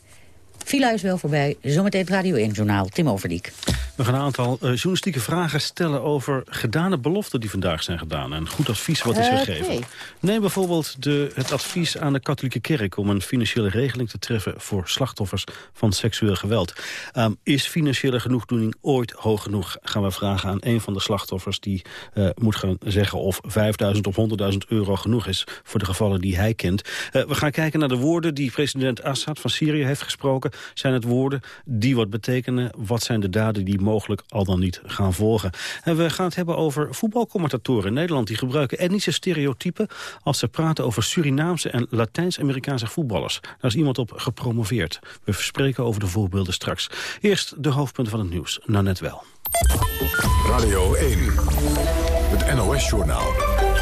Villa is wel voorbij. Zometeen het Radio 1-journaal. Tim Overdiek. We gaan een aantal uh, journalistieke vragen stellen over gedane beloften die vandaag zijn gedaan. En goed advies wat is gegeven. Neem bijvoorbeeld de, het advies aan de katholieke kerk om een financiële regeling te treffen voor slachtoffers van seksueel geweld. Um, is financiële genoegdoening ooit hoog genoeg? Gaan we vragen aan een van de slachtoffers die uh, moet gaan zeggen of 5000 of 100.000 euro genoeg is voor de gevallen die hij kent. We gaan kijken naar de woorden die president Assad van Syrië heeft gesproken. Zijn het woorden die wat betekenen? Wat zijn de daden die mogelijk al dan niet gaan volgen? En we gaan het hebben over voetbalcommentatoren in Nederland. Die gebruiken etnische stereotypen als ze praten over Surinaamse en Latijns-Amerikaanse voetballers. Daar is iemand op gepromoveerd. We verspreken over de voorbeelden straks. Eerst de hoofdpunten van het nieuws. Nou net wel. Radio 1, het NOS-journaal.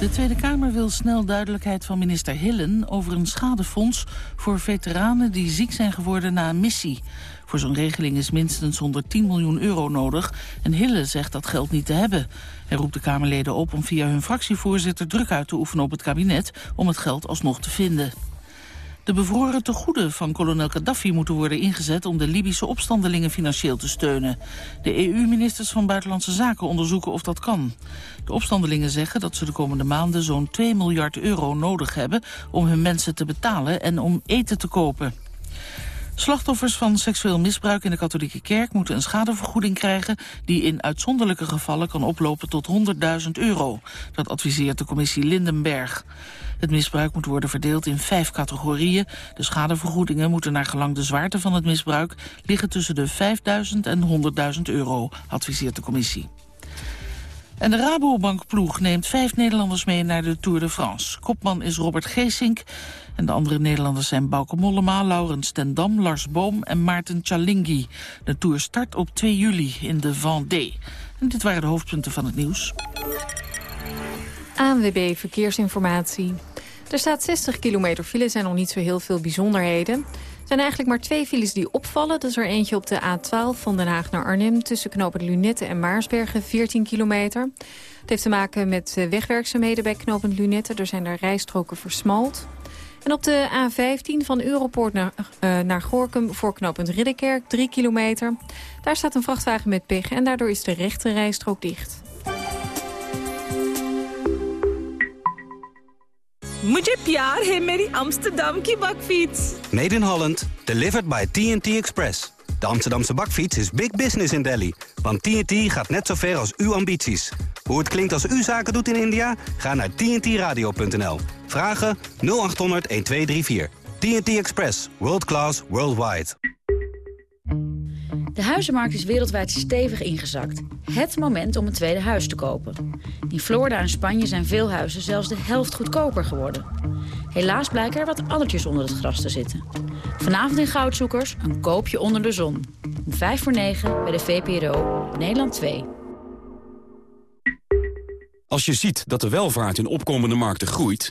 De Tweede Kamer wil snel duidelijkheid van minister Hillen... over een schadefonds voor veteranen die ziek zijn geworden na een missie. Voor zo'n regeling is minstens 110 miljoen euro nodig... en Hillen zegt dat geld niet te hebben. Hij roept de Kamerleden op om via hun fractievoorzitter druk uit te oefenen op het kabinet... om het geld alsnog te vinden. De bevroren tegoeden van kolonel Gaddafi moeten worden ingezet om de Libische opstandelingen financieel te steunen. De EU-ministers van Buitenlandse Zaken onderzoeken of dat kan. De opstandelingen zeggen dat ze de komende maanden zo'n 2 miljard euro nodig hebben om hun mensen te betalen en om eten te kopen. Slachtoffers van seksueel misbruik in de katholieke kerk moeten een schadevergoeding krijgen die in uitzonderlijke gevallen kan oplopen tot 100.000 euro. Dat adviseert de commissie Lindenberg. Het misbruik moet worden verdeeld in vijf categorieën. De schadevergoedingen moeten naar gelang de zwaarte van het misbruik liggen tussen de 5.000 en 100.000 euro, adviseert de commissie. En de Rabobankploeg neemt vijf Nederlanders mee naar de Tour de France. Kopman is Robert Geesink. En de andere Nederlanders zijn Bauke Mollema, Laurens ten Dam, Lars Boom en Maarten Chalingi. De Tour start op 2 juli in de Vendée. En dit waren de hoofdpunten van het nieuws. ANWB Verkeersinformatie. Er staat 60 kilometer file, zijn nog niet zo heel veel bijzonderheden. Er zijn eigenlijk maar twee files die opvallen. Dat is er eentje op de A12 van Den Haag naar Arnhem... tussen knopen Lunette en Maarsbergen, 14 kilometer. Het heeft te maken met wegwerkzaamheden bij knooppunt Lunette. Er zijn daar rijstroken versmalt. En op de A15 van Europoort naar, uh, naar Gorkum voor knooppunt Ridderkerk, 3 kilometer. Daar staat een vrachtwagen met pech en daardoor is de rechte rijstrook dicht. Mujhe pyar hai meri Amsterdam ki bakfiets. Made in Holland, delivered by TNT Express. De Amsterdamse bakfiets is big business in Delhi. Want TNT gaat net zo ver als uw ambities. Hoe het klinkt als u zaken doet in India? Ga naar tntradio.nl. Vragen 0800 1234. TNT Express. World class, worldwide. De huizenmarkt is wereldwijd stevig ingezakt. Het moment om een tweede huis te kopen. In Florida en Spanje zijn veel huizen zelfs de helft goedkoper geworden. Helaas blijken er wat addertjes onder het gras te zitten. Vanavond in Goudzoekers een koopje onder de zon. Om 5 voor 9 bij de VPRO, Nederland 2. Als je ziet dat de welvaart in opkomende markten groeit...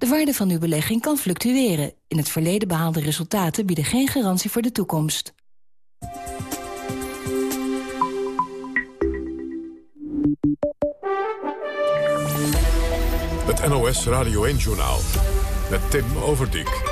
De waarde van uw belegging kan fluctueren. In het verleden behaalde resultaten bieden geen garantie voor de toekomst. Het NOS Radio 1-journaal met Tim Overdijk.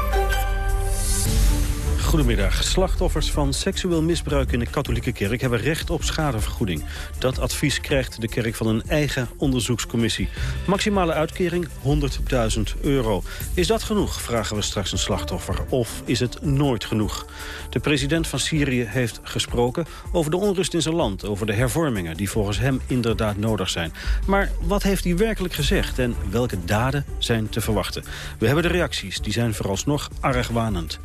Goedemiddag. Slachtoffers van seksueel misbruik in de katholieke kerk hebben recht op schadevergoeding. Dat advies krijgt de kerk van een eigen onderzoekscommissie. Maximale uitkering 100.000 euro. Is dat genoeg, vragen we straks een slachtoffer. Of is het nooit genoeg? De president van Syrië heeft gesproken over de onrust in zijn land... over de hervormingen die volgens hem inderdaad nodig zijn. Maar wat heeft hij werkelijk gezegd en welke daden zijn te verwachten? We hebben de reacties, die zijn vooralsnog argwanend.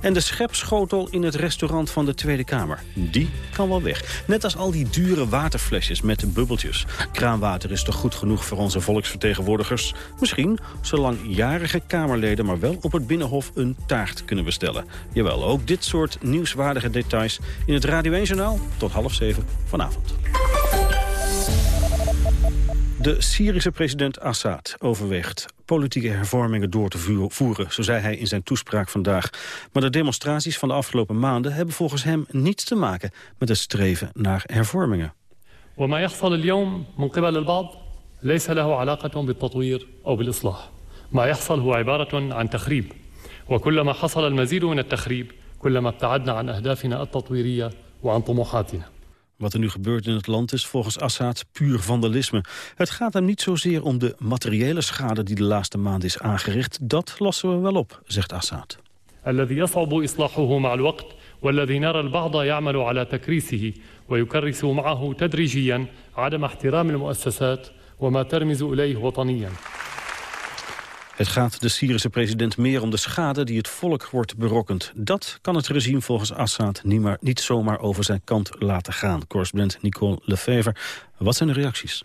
En de schepschotel in het restaurant van de Tweede Kamer, die kan wel weg. Net als al die dure waterflesjes met bubbeltjes. Kraanwater is toch goed genoeg voor onze volksvertegenwoordigers? Misschien, zolang jarige Kamerleden maar wel op het Binnenhof een taart kunnen bestellen. Jawel, ook dit soort nieuwswaardige details in het Radio 1 Journaal tot half zeven vanavond. De Syrische president Assad overweegt politieke hervormingen door te voeren, zo zei hij in zijn toespraak vandaag. Maar de demonstraties van de afgelopen maanden hebben volgens hem niets te maken met het streven naar hervormingen. وما يحصل اليوم من قبل البعض ليس له علاقة بالتطوير أو بالإصلاح. ما يحصل هو عبارة عن تخريب. وكلما حصل المزيد من التخريب كلما ابتعدنا عن أهدافنا التطويرية وعن طموحاتنا. Wat er nu gebeurt in het land is volgens Assad puur vandalisme. Het gaat hem niet zozeer om de materiële schade die de laatste maand is aangericht. Dat lossen we wel op, zegt Assad. الذي يصعب إصلاحه مع الوقت والذي نرى البعض يعمل على تكريسه ويكرس معه تدريجيا عدم احترام المؤسسات وما ترمز إليه وطنيا. het gaat de Syrische president meer om de schade die het volk wordt berokkend. Dat kan het regime volgens Assad niet, maar, niet zomaar over zijn kant laten gaan. Correspondent Nicole Lefever. Wat zijn de reacties?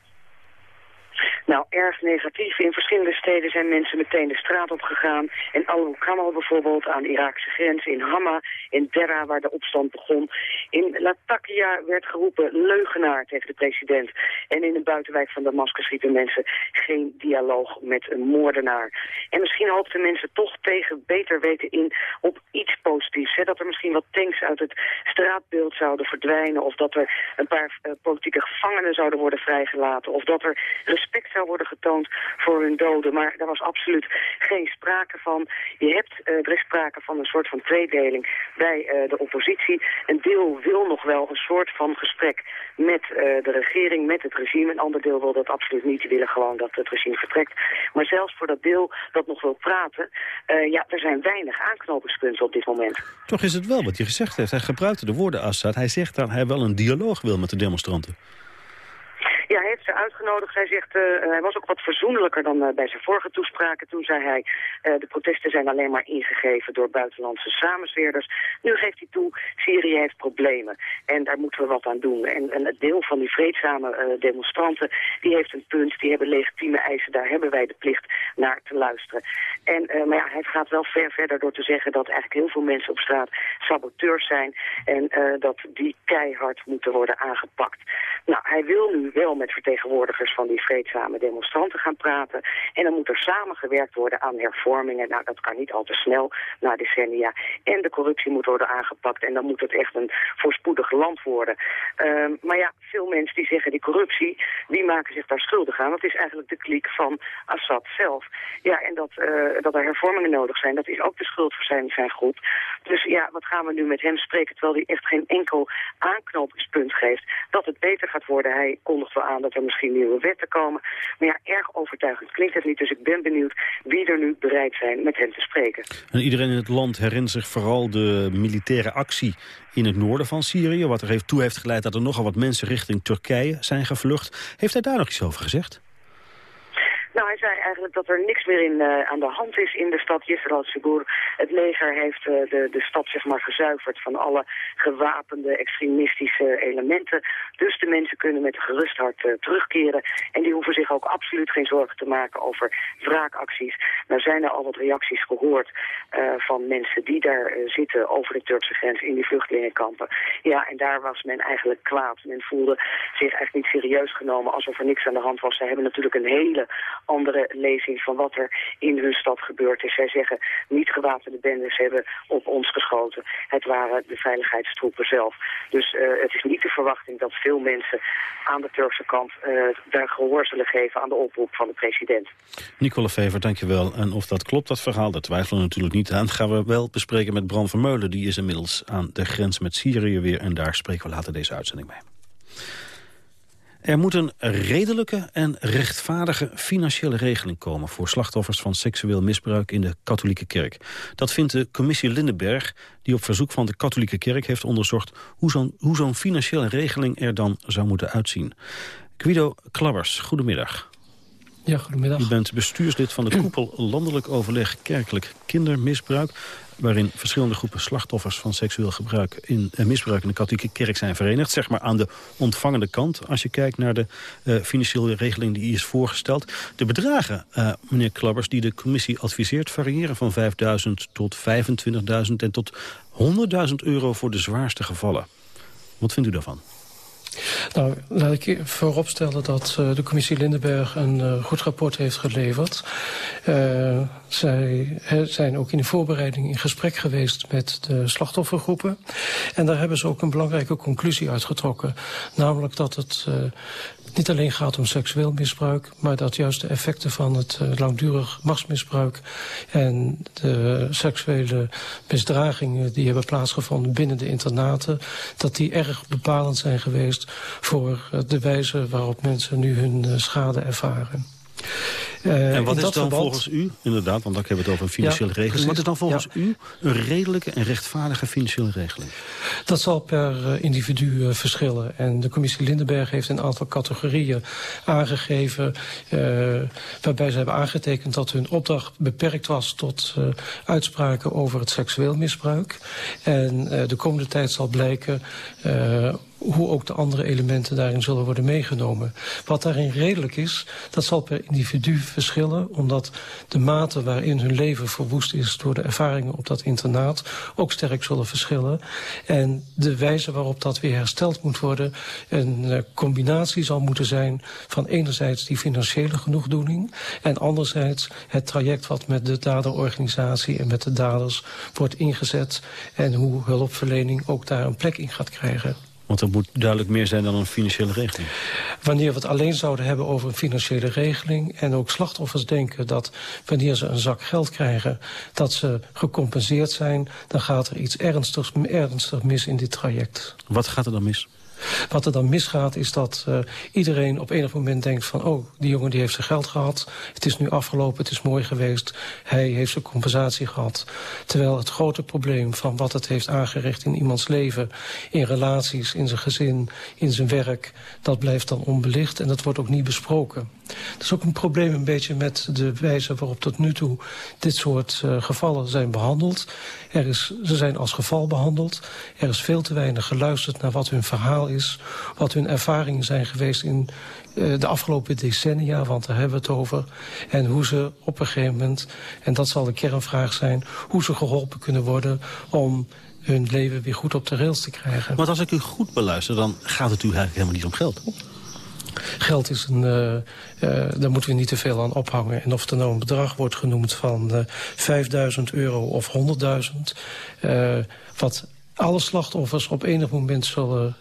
Nou, erg negatief. In verschillende steden zijn mensen meteen de straat op gegaan. In Al-Kamal bijvoorbeeld, aan de Iraakse grens. In Hama, in Dera, waar de opstand begon. In Latakia werd geroepen leugenaar tegen de president. En in de buitenwijk van Damascus riepen mensen geen dialoog met een moordenaar. En misschien hoopten mensen toch tegen beter weten in op iets positiefs. Hè? Dat er misschien wat tanks uit het straatbeeld zouden verdwijnen. Of dat er een paar uh, politieke gevangenen zouden worden vrijgelaten. Of dat er respect zou worden getoond voor hun doden. Maar daar was absoluut geen sprake van. Je hebt, uh, er is sprake van een soort van tweedeling bij uh, de oppositie. Een deel wil nog wel een soort van gesprek met uh, de regering, met het regime. Een ander deel wil dat absoluut niet. Die willen gewoon dat het regime vertrekt. Maar zelfs voor dat deel dat nog wil praten, ja, er zijn weinig aanknopingspunten op dit moment. Toch is het wel wat hij gezegd heeft. Hij gebruikte de woorden Assad. Hij zegt dat hij wel een dialoog wil met de demonstranten. Ja, hij heeft ze uitgenodigd. Hij zegt, uh, hij was ook wat verzoenlijker dan uh, bij zijn vorige toespraken. Toen zei hij, de protesten zijn alleen maar ingegeven door buitenlandse samensweerders. Nu geeft hij toe, Syrië heeft problemen. En daar moeten we wat aan doen. En, en deel van die vreedzame demonstranten, die heeft een punt. Die hebben legitieme eisen. Daar hebben wij de plicht naar te luisteren. En, maar ja, hij gaat wel ver verder door te zeggen dat eigenlijk heel veel mensen op straat saboteurs zijn. En dat die keihard moeten worden aangepakt. Nou, hij wil nu wel met vertegenwoordigers van die vreedzame demonstranten gaan praten. En dan moet er samengewerkt worden aan hervormingen. Nou, dat kan niet al te snel, na decennia. En de corruptie moet worden aangepakt. En dan moet het echt een voorspoedig land worden. Um, maar ja, veel mensen die zeggen die corruptie, die maken zich daar schuldig aan. Dat is eigenlijk de kliek van Assad zelf. Ja, en dat, uh, dat er hervormingen nodig zijn, dat is ook de schuld voor zijn, zijn groep. Dus ja, wat gaan we nu met hem spreken, terwijl hij echt geen enkel aanknopingspunt geeft. Dat het beter gaat worden. Hij kondigt wel dat er misschien nieuwe wetten komen. Maar ja, erg overtuigend klinkt het niet. Dus ik ben benieuwd wie er nu bereid zijn met hem te spreken. En iedereen in het land herinnert zich vooral de militaire actie in het noorden van Syrië... wat er heeft, toe heeft geleid dat er nogal wat mensen richting Turkije zijn gevlucht. Heeft hij daar nog iets over gezegd? Nou, hij zei eigenlijk dat er niks meer in, uh, aan de hand is in de stad Yisr al-Sigur. Het leger heeft uh, de, de stad zeg maar gezuiverd van alle gewapende extremistische elementen. Dus de mensen kunnen met gerust hart uh, terugkeren. En die hoeven zich ook absoluut geen zorgen te maken over wraakacties. Nou zijn er al wat reacties gehoord van mensen die daar zitten over de Turkse grens in die vluchtelingenkampen. Ja, en daar was men eigenlijk kwaad. Men voelde zich echt niet serieus genomen alsof er niks aan de hand was. Ze hebben natuurlijk een hele andere lezing van wat er in hun stad gebeurd is. Zij zeggen, niet gewapende bendes hebben op ons geschoten. Het waren de veiligheidstroepen zelf. Dus het is niet de verwachting dat veel mensen aan de Turkse kant daar gehoor zullen geven aan de oproep van de president. Nicole Fever, dankjewel. En of dat klopt, dat verhaal, dat twijfelen we natuurlijk niet aan. gaan we wel bespreken met Bram Vermeulen. Die is inmiddels aan de grens met Syrië weer. En daar spreken we later deze uitzending mee. Er moet een redelijke en rechtvaardige financiële regeling komen... voor slachtoffers van seksueel misbruik in de katholieke kerk. Dat vindt de commissie Lindenberg, die op verzoek van de katholieke kerk heeft onderzocht... hoe zo'n financiële regeling er dan zou moeten uitzien. Guido Klabbers, goedemiddag. Ja, goedemiddag. U bent bestuurslid van de koepel Landelijk Overleg Kerkelijk Kindermisbruik waarin verschillende groepen slachtoffers van seksueel gebruik in, eh, misbruik in de katholieke kerk zijn verenigd. Zeg maar aan de ontvangende kant, als je kijkt naar de uh, financiële regeling die is voorgesteld. De bedragen, uh, meneer Klabbers, die de commissie adviseert variëren van 5.000 tot 25.000 en tot 100.000 euro voor de zwaarste gevallen. Wat vindt u daarvan? Nou, laat ik vooropstellen dat uh, de commissie Lindenberg een uh, goed rapport heeft geleverd. Uh, zij zijn ook in de voorbereiding in gesprek geweest met de slachtoffergroepen. En daar hebben ze ook een belangrijke conclusie uitgetrokken. Namelijk dat het niet alleen gaat om seksueel misbruik... maar dat juist de effecten van het uh, langdurig machtsmisbruik... en de seksuele misdragingen die hebben plaatsgevonden binnen de internaten... dat die erg bepalend zijn geweest voor uh, de wijze waarop mensen nu hun uh, schade ervaren. Uh, en wat is dan verband... volgens u, inderdaad, want dan hebben we het over een financiële ja, regeling... wat is dan volgens ja. u een redelijke en rechtvaardige financiële regeling? Dat zal per uh, individu uh, verschillen. En de commissie Lindenberg heeft een aantal categorieën aangegeven... waarbij ze hebben aangetekend dat hun opdracht beperkt was... tot uitspraken over het seksueel misbruik. En de komende tijd zal blijken hoe ook de andere elementen daarin zullen worden meegenomen. Wat daarin redelijk is, dat zal per individu verschillen... omdat de mate waarin hun leven verwoest is door de ervaringen op dat internaat... ook sterk zullen verschillen. En de wijze waarop dat weer hersteld moet worden... een uh, combinatie zal moeten zijn van enerzijds die financiële genoegdoening... en anderzijds het traject wat met de daderorganisatie en met de daders wordt ingezet... en hoe hulpverlening ook daar een plek in gaat krijgen. Want er moet duidelijk meer zijn dan een financiële regeling. Wanneer we het alleen zouden hebben over een financiële regeling... en ook slachtoffers denken dat wanneer ze een zak geld krijgen... dat ze gecompenseerd zijn, dan gaat er iets ernstigs, ernstig mis in dit traject. Wat gaat er dan mis? Wat er dan misgaat is dat uh, iedereen op enig moment denkt van... oh, die jongen die heeft zijn geld gehad, het is nu afgelopen, het is mooi geweest... hij heeft zijn compensatie gehad. Terwijl het grote probleem van wat het heeft aangericht in iemands leven... in relaties, in zijn gezin, in zijn werk, dat blijft dan onbelicht... en dat wordt ook niet besproken. Dat is ook een probleem een beetje met de wijze waarop tot nu toe dit soort uh, gevallen zijn behandeld. Er is, ze zijn als geval behandeld. Er is veel te weinig geluisterd naar wat hun verhaal is. Wat hun ervaringen zijn geweest in uh, de afgelopen decennia, want daar hebben we het over. En hoe ze op een gegeven moment, en dat zal de kernvraag zijn... hoe ze geholpen kunnen worden om hun leven weer goed op de rails te krijgen. Want als ik u goed beluister, dan gaat het u eigenlijk helemaal niet om geld. Geld is een, uh, uh, daar moeten we niet te veel aan ophangen. En of er nou een bedrag wordt genoemd van uh, 5000 euro of 100.000... wat alle slachtoffers op enig moment zullen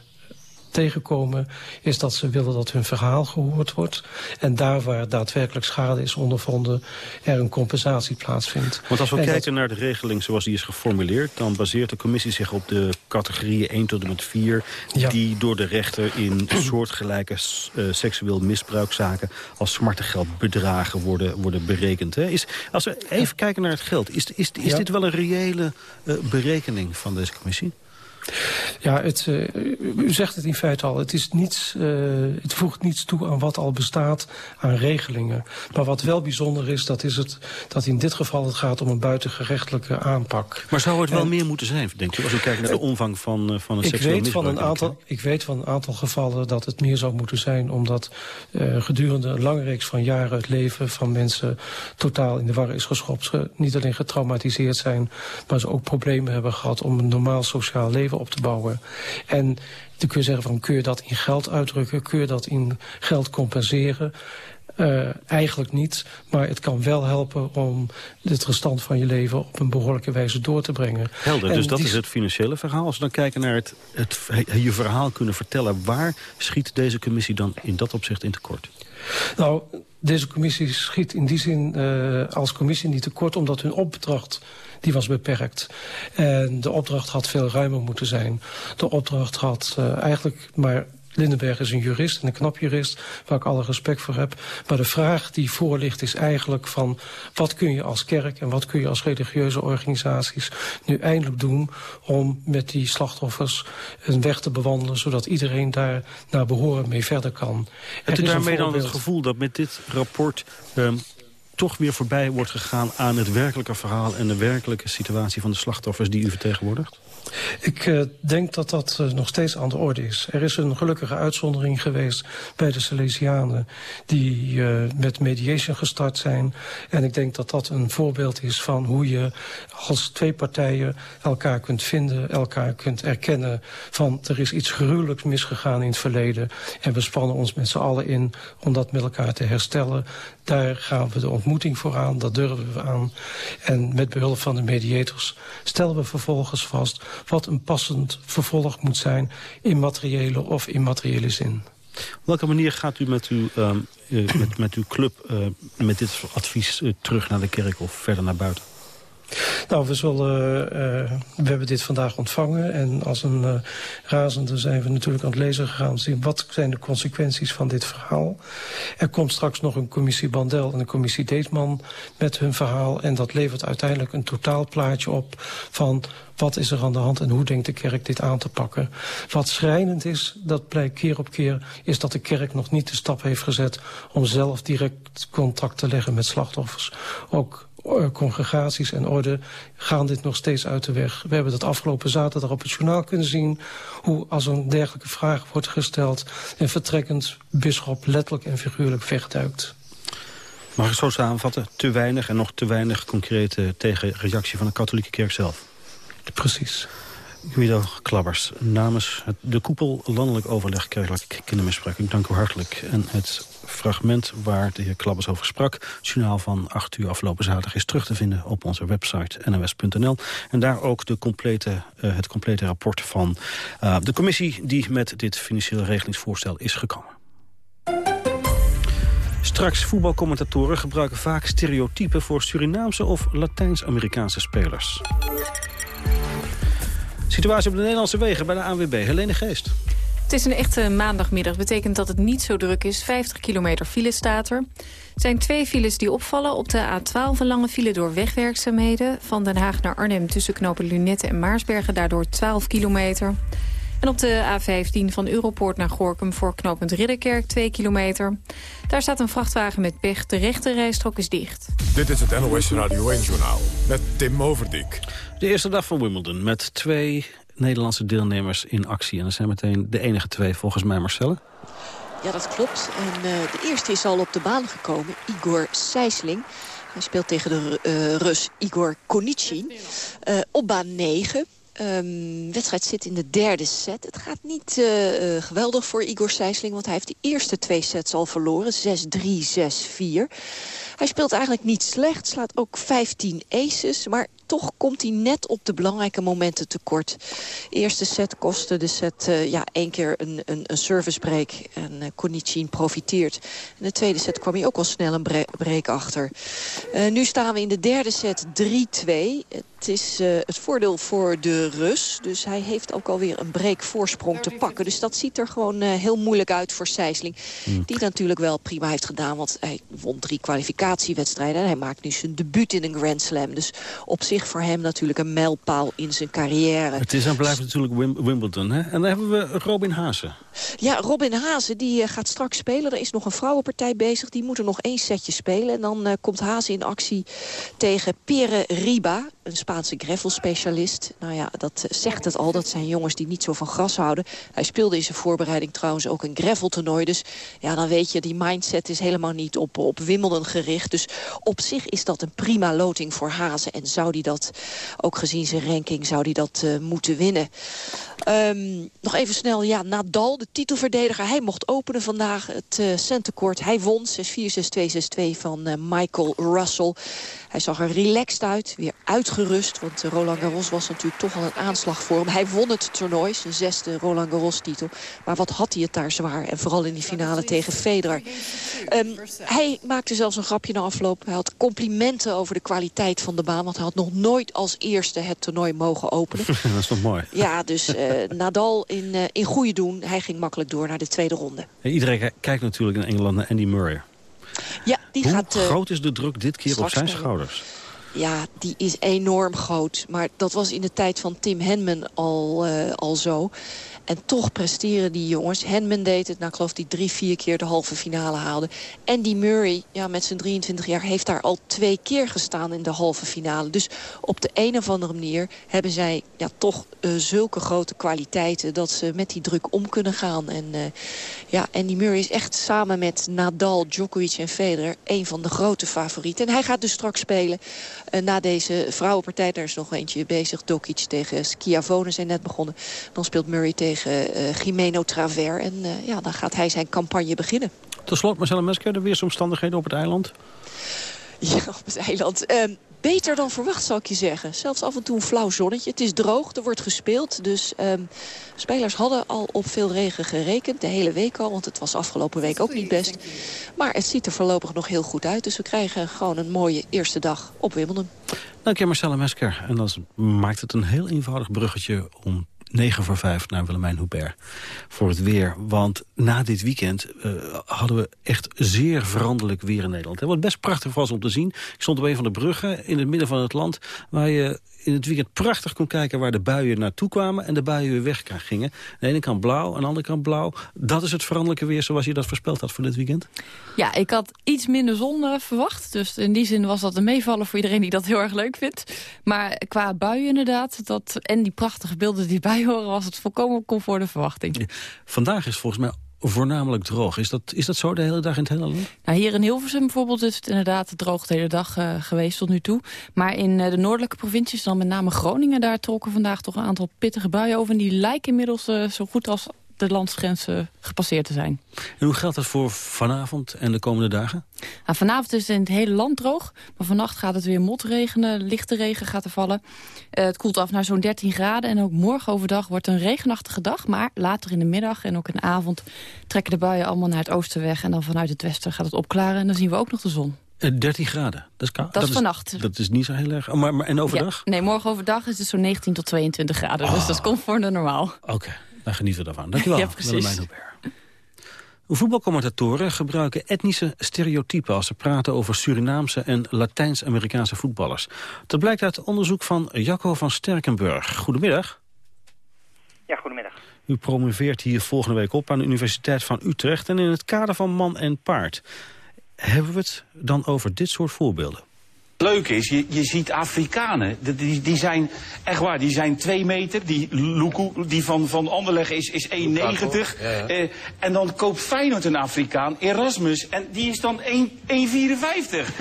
tegenkomen... is dat ze willen dat hun verhaal gehoord wordt. En daar waar daadwerkelijk schade is ondervonden... er een compensatie plaatsvindt. Want als we kijken naar de regeling zoals die is geformuleerd... dan baseert de commissie zich op de categorieën 1 tot en met 4... Ja. die door de rechter in soortgelijke uh, seksueel misbruikzaken... als smartengeldbedragen worden, worden berekend. Hè? Is, als we even kijken naar het geld... is, is, is ja. dit wel een reële uh, berekening van deze commissie? Ja, het, uh, u zegt het in feite al. Het, is niets, uh, het voegt niets toe aan wat al bestaat aan regelingen. Maar wat wel bijzonder is, dat is het, dat in dit geval het gaat om een buitengerechtelijke aanpak. Maar zou het wel meer moeten zijn, denkt u, als u kijkt naar de omvang van, uh, van een seksueel weet van een aantal, Ik weet van een aantal gevallen dat het meer zou moeten zijn... omdat gedurende een lange reeks van jaren het leven van mensen totaal in de war is geschopt. Ze niet alleen getraumatiseerd zijn, maar ze ook problemen hebben gehad om een normaal sociaal leven op te bouwen. En dan kun je zeggen van kun je dat in geld uitdrukken, kun je dat in geld compenseren. Uh, eigenlijk niet, maar het kan wel helpen om het restant van je leven op een behoorlijke wijze door te brengen. Helder, dus dat is het financiële verhaal. Als we dan kijken naar het, het, je verhaal kunnen vertellen... waar schiet deze commissie dan in dat opzicht in tekort? Nou, deze commissie schiet in die zin uh, als commissie niet tekort... omdat hun opdracht die was beperkt. En de opdracht had veel ruimer moeten zijn. De opdracht had uh, eigenlijk maar Lindenberg is een jurist en een knap jurist, waar ik alle respect voor heb. Maar de vraag die voor ligt is eigenlijk van... wat kun je als kerk en wat kun je als religieuze organisaties... nu eindelijk doen om met die slachtoffers een weg te bewandelen... zodat iedereen daar naar behoren mee verder kan. Hebt u daarmee dan het gevoel dat met dit rapport... Um, toch weer voorbij wordt gegaan aan het werkelijke verhaal... en de werkelijke situatie van de slachtoffers die u vertegenwoordigt? Ik uh, denk dat dat uh, nog steeds aan de orde is. Er is een gelukkige uitzondering geweest bij de Salesianen... die uh, met mediation gestart zijn. En ik denk dat dat een voorbeeld is van hoe je als twee partijen... elkaar kunt vinden, elkaar kunt erkennen... van er is iets gruwelijks misgegaan in het verleden... en we spannen ons met z'n allen in om dat met elkaar te herstellen. Daar gaan we de ontmoeting voor aan, dat durven we aan. En met behulp van de mediators stellen we vervolgens vast wat een passend vervolg moet zijn... in materiële of immateriële zin. Op welke manier gaat u met uw, uh, met, met uw club uh, met dit advies uh, terug naar de kerk of verder naar buiten? Nou, we, zullen, uh, we hebben dit vandaag ontvangen. En als een uh, razende zijn we natuurlijk aan het lezen gegaan... zien wat zijn de consequenties van dit verhaal. Er komt straks nog een commissie Bandel en een commissie Deetman met hun verhaal. En dat levert uiteindelijk een totaalplaatje op van wat is er aan de hand en hoe denkt de kerk dit aan te pakken. Wat schrijnend is, dat blijkt keer op keer... is dat de kerk nog niet de stap heeft gezet... om zelf direct contact te leggen met slachtoffers. Ook congregaties en orde gaan dit nog steeds uit de weg. We hebben dat afgelopen zaterdag op het journaal kunnen zien... hoe als een dergelijke vraag wordt gesteld... een vertrekkend bisschop letterlijk en figuurlijk wegduikt. Mag ik zo samenvatten? Te weinig en nog te weinig concrete tegenreactie van de katholieke kerk zelf? Precies. Guido Klabbers, namens de koepel Landelijk Overleg Kerkelijk Kindermisbruik. Ik dank u hartelijk. En het fragment waar de heer Klabbers over sprak... het journaal van 8 uur afgelopen zaterdag is terug te vinden op onze website nws.nl. En daar ook de complete, uh, het complete rapport van uh, de commissie... die met dit financiële regelingsvoorstel is gekomen. Straks voetbalcommentatoren gebruiken vaak stereotypen... voor Surinaamse of Latijns-Amerikaanse spelers. Situatie op de Nederlandse wegen bij de ANWB. Helene Geest. Het is een echte maandagmiddag. betekent dat het niet zo druk is. 50 kilometer file staat er. Er zijn twee files die opvallen. Op de A12 een lange file door wegwerkzaamheden. Van Den Haag naar Arnhem tussen knopen Lunette en Maarsbergen. Daardoor 12 kilometer. En op de A15 van Europoort naar Gorkum voor knooppunt Ridderkerk 2 kilometer. Daar staat een vrachtwagen met pech. De rechte rijstrook is dicht. Dit is het NOS Radio 1-journaal met Tim Overdijk. De eerste dag van Wimbledon met twee Nederlandse deelnemers in actie. En dat zijn meteen de enige twee volgens mij, Marcelle. Ja, dat klopt. En uh, de eerste is al op de baan gekomen, Igor Sijsling. Hij speelt tegen de uh, Rus Igor Konichin. Uh, op baan 9. Um, wedstrijd zit in de derde set. Het gaat niet geweldig voor Igor Sijsling, want hij heeft de eerste twee sets al verloren. 6-3, 6-4. Hij speelt eigenlijk niet slecht, slaat ook 15 aces. Maar toch komt hij net op de belangrijke momenten tekort. Eerste set kostte de set uh, ja, één keer een, een, een servicebreak. En uh, profiteert. In de tweede set kwam hij ook al snel een bre break achter. Uh, nu staan we in de derde set 3-2. Het is het voordeel voor de Rus. Dus hij heeft ook alweer een break voorsprong te pakken. Dus dat ziet er gewoon heel moeilijk uit voor Sijsling. Mm. Die natuurlijk wel prima heeft gedaan. Want hij won drie kwalificatiewedstrijden. En hij maakt nu zijn debuut in een Grand Slam. Dus op zich voor hem natuurlijk een mijlpaal in zijn carrière. Het is en blijft natuurlijk Wimbledon. Hè? En dan hebben we Robin Haase. Ja, Robin Haase die uh, gaat straks spelen. Er is nog een vrouwenpartij bezig. Die moeten nog één setje spelen. En dan komt Haase in actie tegen Pere Riba. Een Spaanse gravel-specialist. Nou ja, dat zegt het al. Dat zijn jongens die niet zo van gras houden. Hij speelde in zijn voorbereiding trouwens ook een gravel-toernooi. Dus ja, dan weet je, die mindset is helemaal niet op, op Wimbledon gericht. Dus op zich is dat een prima loting voor Hazen. En zou die dat, ook gezien zijn ranking, zou die dat uh, moeten winnen. Um, nog even snel, ja, Nadal, de titelverdediger. Hij mocht openen vandaag het uh. Hij won 6-4, 6-2, 6-2 van uh, Michael Russell. Hij zag er relaxed uit, weer uitgerust. Want Roland Garros was natuurlijk toch al een aanslag voor hem. Hij won het toernooi, zijn zesde Roland Garros-titel. Maar wat had hij het daar zwaar. En vooral in die finale tegen Federer. Um, hij maakte zelfs een grapje na afloop. Hij had complimenten over de kwaliteit van de baan. Want hij had nog nooit als eerste het toernooi mogen openen. Dat is toch mooi. Ja, dus uh, Nadal in, uh, in goede doen. Hij ging makkelijk door naar de tweede ronde. Iedereen kijkt natuurlijk in Engeland naar Andy Murray. Ja, die Hoe gaat... Uh, groot is de druk dit keer op zijn schouders? Ja, die is enorm groot. Maar dat was in de tijd van Tim Henman al, uh, al zo. En toch presteren die jongens. Henman deed het, nou ik geloof die drie, vier keer de halve finale haalde. Andy Murray, ja, met zijn 23 jaar, heeft daar al twee keer gestaan in de halve finale. Dus op de een of andere manier hebben zij ja, toch uh, zulke grote kwaliteiten... dat ze met die druk om kunnen gaan. En uh, ja, Andy Murray is echt samen met Nadal, Djokovic en Federer... een van de grote favorieten. En hij gaat dus straks spelen na deze vrouwenpartij. Daar is nog eentje bezig. Dokic tegen Schiavone zijn net begonnen. Dan speelt Murray tegen uh, Jimeno Traver. En uh, ja, dan gaat hij zijn campagne beginnen. Tot slot, Marcella Mesker, de weersomstandigheden op het eiland? Ja, op het eiland. Uh, beter dan verwacht, zou ik je zeggen. Zelfs af en toe een flauw zonnetje. Het is droog, er wordt gespeeld. Dus um, spelers hadden al op veel regen gerekend. De hele week al, want het was afgelopen week ook niet best. Maar het ziet er voorlopig nog heel goed uit. Dus we krijgen gewoon een mooie eerste dag op Wimbledon. Dank je Marcella Mesker. En dat maakt het een heel eenvoudig bruggetje om 9 voor 5 naar Willemijn Hubert voor het weer. Want na dit weekend uh, hadden we echt zeer veranderlijk weer in Nederland. Wat best prachtig was om te zien. Ik stond op een van de bruggen in het midden van het land... waar je in het weekend prachtig kon kijken waar de buien naartoe kwamen... en de buien weer weg gingen. Aan de ene kant blauw, aan de andere kant blauw. Dat is het veranderlijke weer zoals je dat voorspeld had voor dit weekend? Ja, ik had iets minder zon uh, verwacht. Dus in die zin was dat een meevallen voor iedereen die dat heel erg leuk vindt. Maar qua buien inderdaad, dat, en die prachtige beelden die bij horen... was het volkomen comfort de verwachting. Vandaag is volgens mij voornamelijk droog. Is dat, is dat zo de hele dag in het hele land? Nou, hier in Hilversum bijvoorbeeld is het inderdaad droog de hele dag uh, geweest tot nu toe. Maar in uh, de noordelijke provincies, dan met name Groningen... daar trokken vandaag toch een aantal pittige buien over. En die lijken inmiddels uh, zo goed als de landsgrenzen gepasseerd te zijn. En hoe geldt dat voor vanavond en de komende dagen? Nou, vanavond is het in het hele land droog. Maar vannacht gaat het weer motregenen, lichte regen gaat er vallen. Uh, het koelt af naar zo'n 13 graden. En ook morgen overdag wordt een regenachtige dag. Maar later in de middag en ook in de avond trekken de buien allemaal naar het oosten weg. En dan vanuit het westen gaat het opklaren. En dan zien we ook nog de zon. 13 graden, dat is, dat dat is vannacht. Dat is niet zo heel erg. Maar, maar, en overdag? Ja, nee, morgen overdag is het zo'n 19 tot 22 graden. Oh. Dus dat is comfort normaal. Oké. Okay. Daar genieten we daarvan. Dankjewel, ja, precies. Willemijn Hubert. Voetbalcommentatoren gebruiken etnische stereotypen... als ze praten over Surinaamse en Latijns-Amerikaanse voetballers. Dat blijkt uit onderzoek van Jacco van Sterkenburg. Goedemiddag. Ja, goedemiddag. U promoveert hier volgende week op aan de Universiteit van Utrecht... en in het kader van Man en Paard. Hebben we het dan over dit soort voorbeelden? Leuk is, je, je ziet Afrikanen, die, die zijn, echt waar, die zijn twee meter. Die Luku, die van, van Anderlecht is, is 1,90. Ja, ja. uh, en dan koopt Feyenoord een Afrikaan, Erasmus, en die is dan 1,54.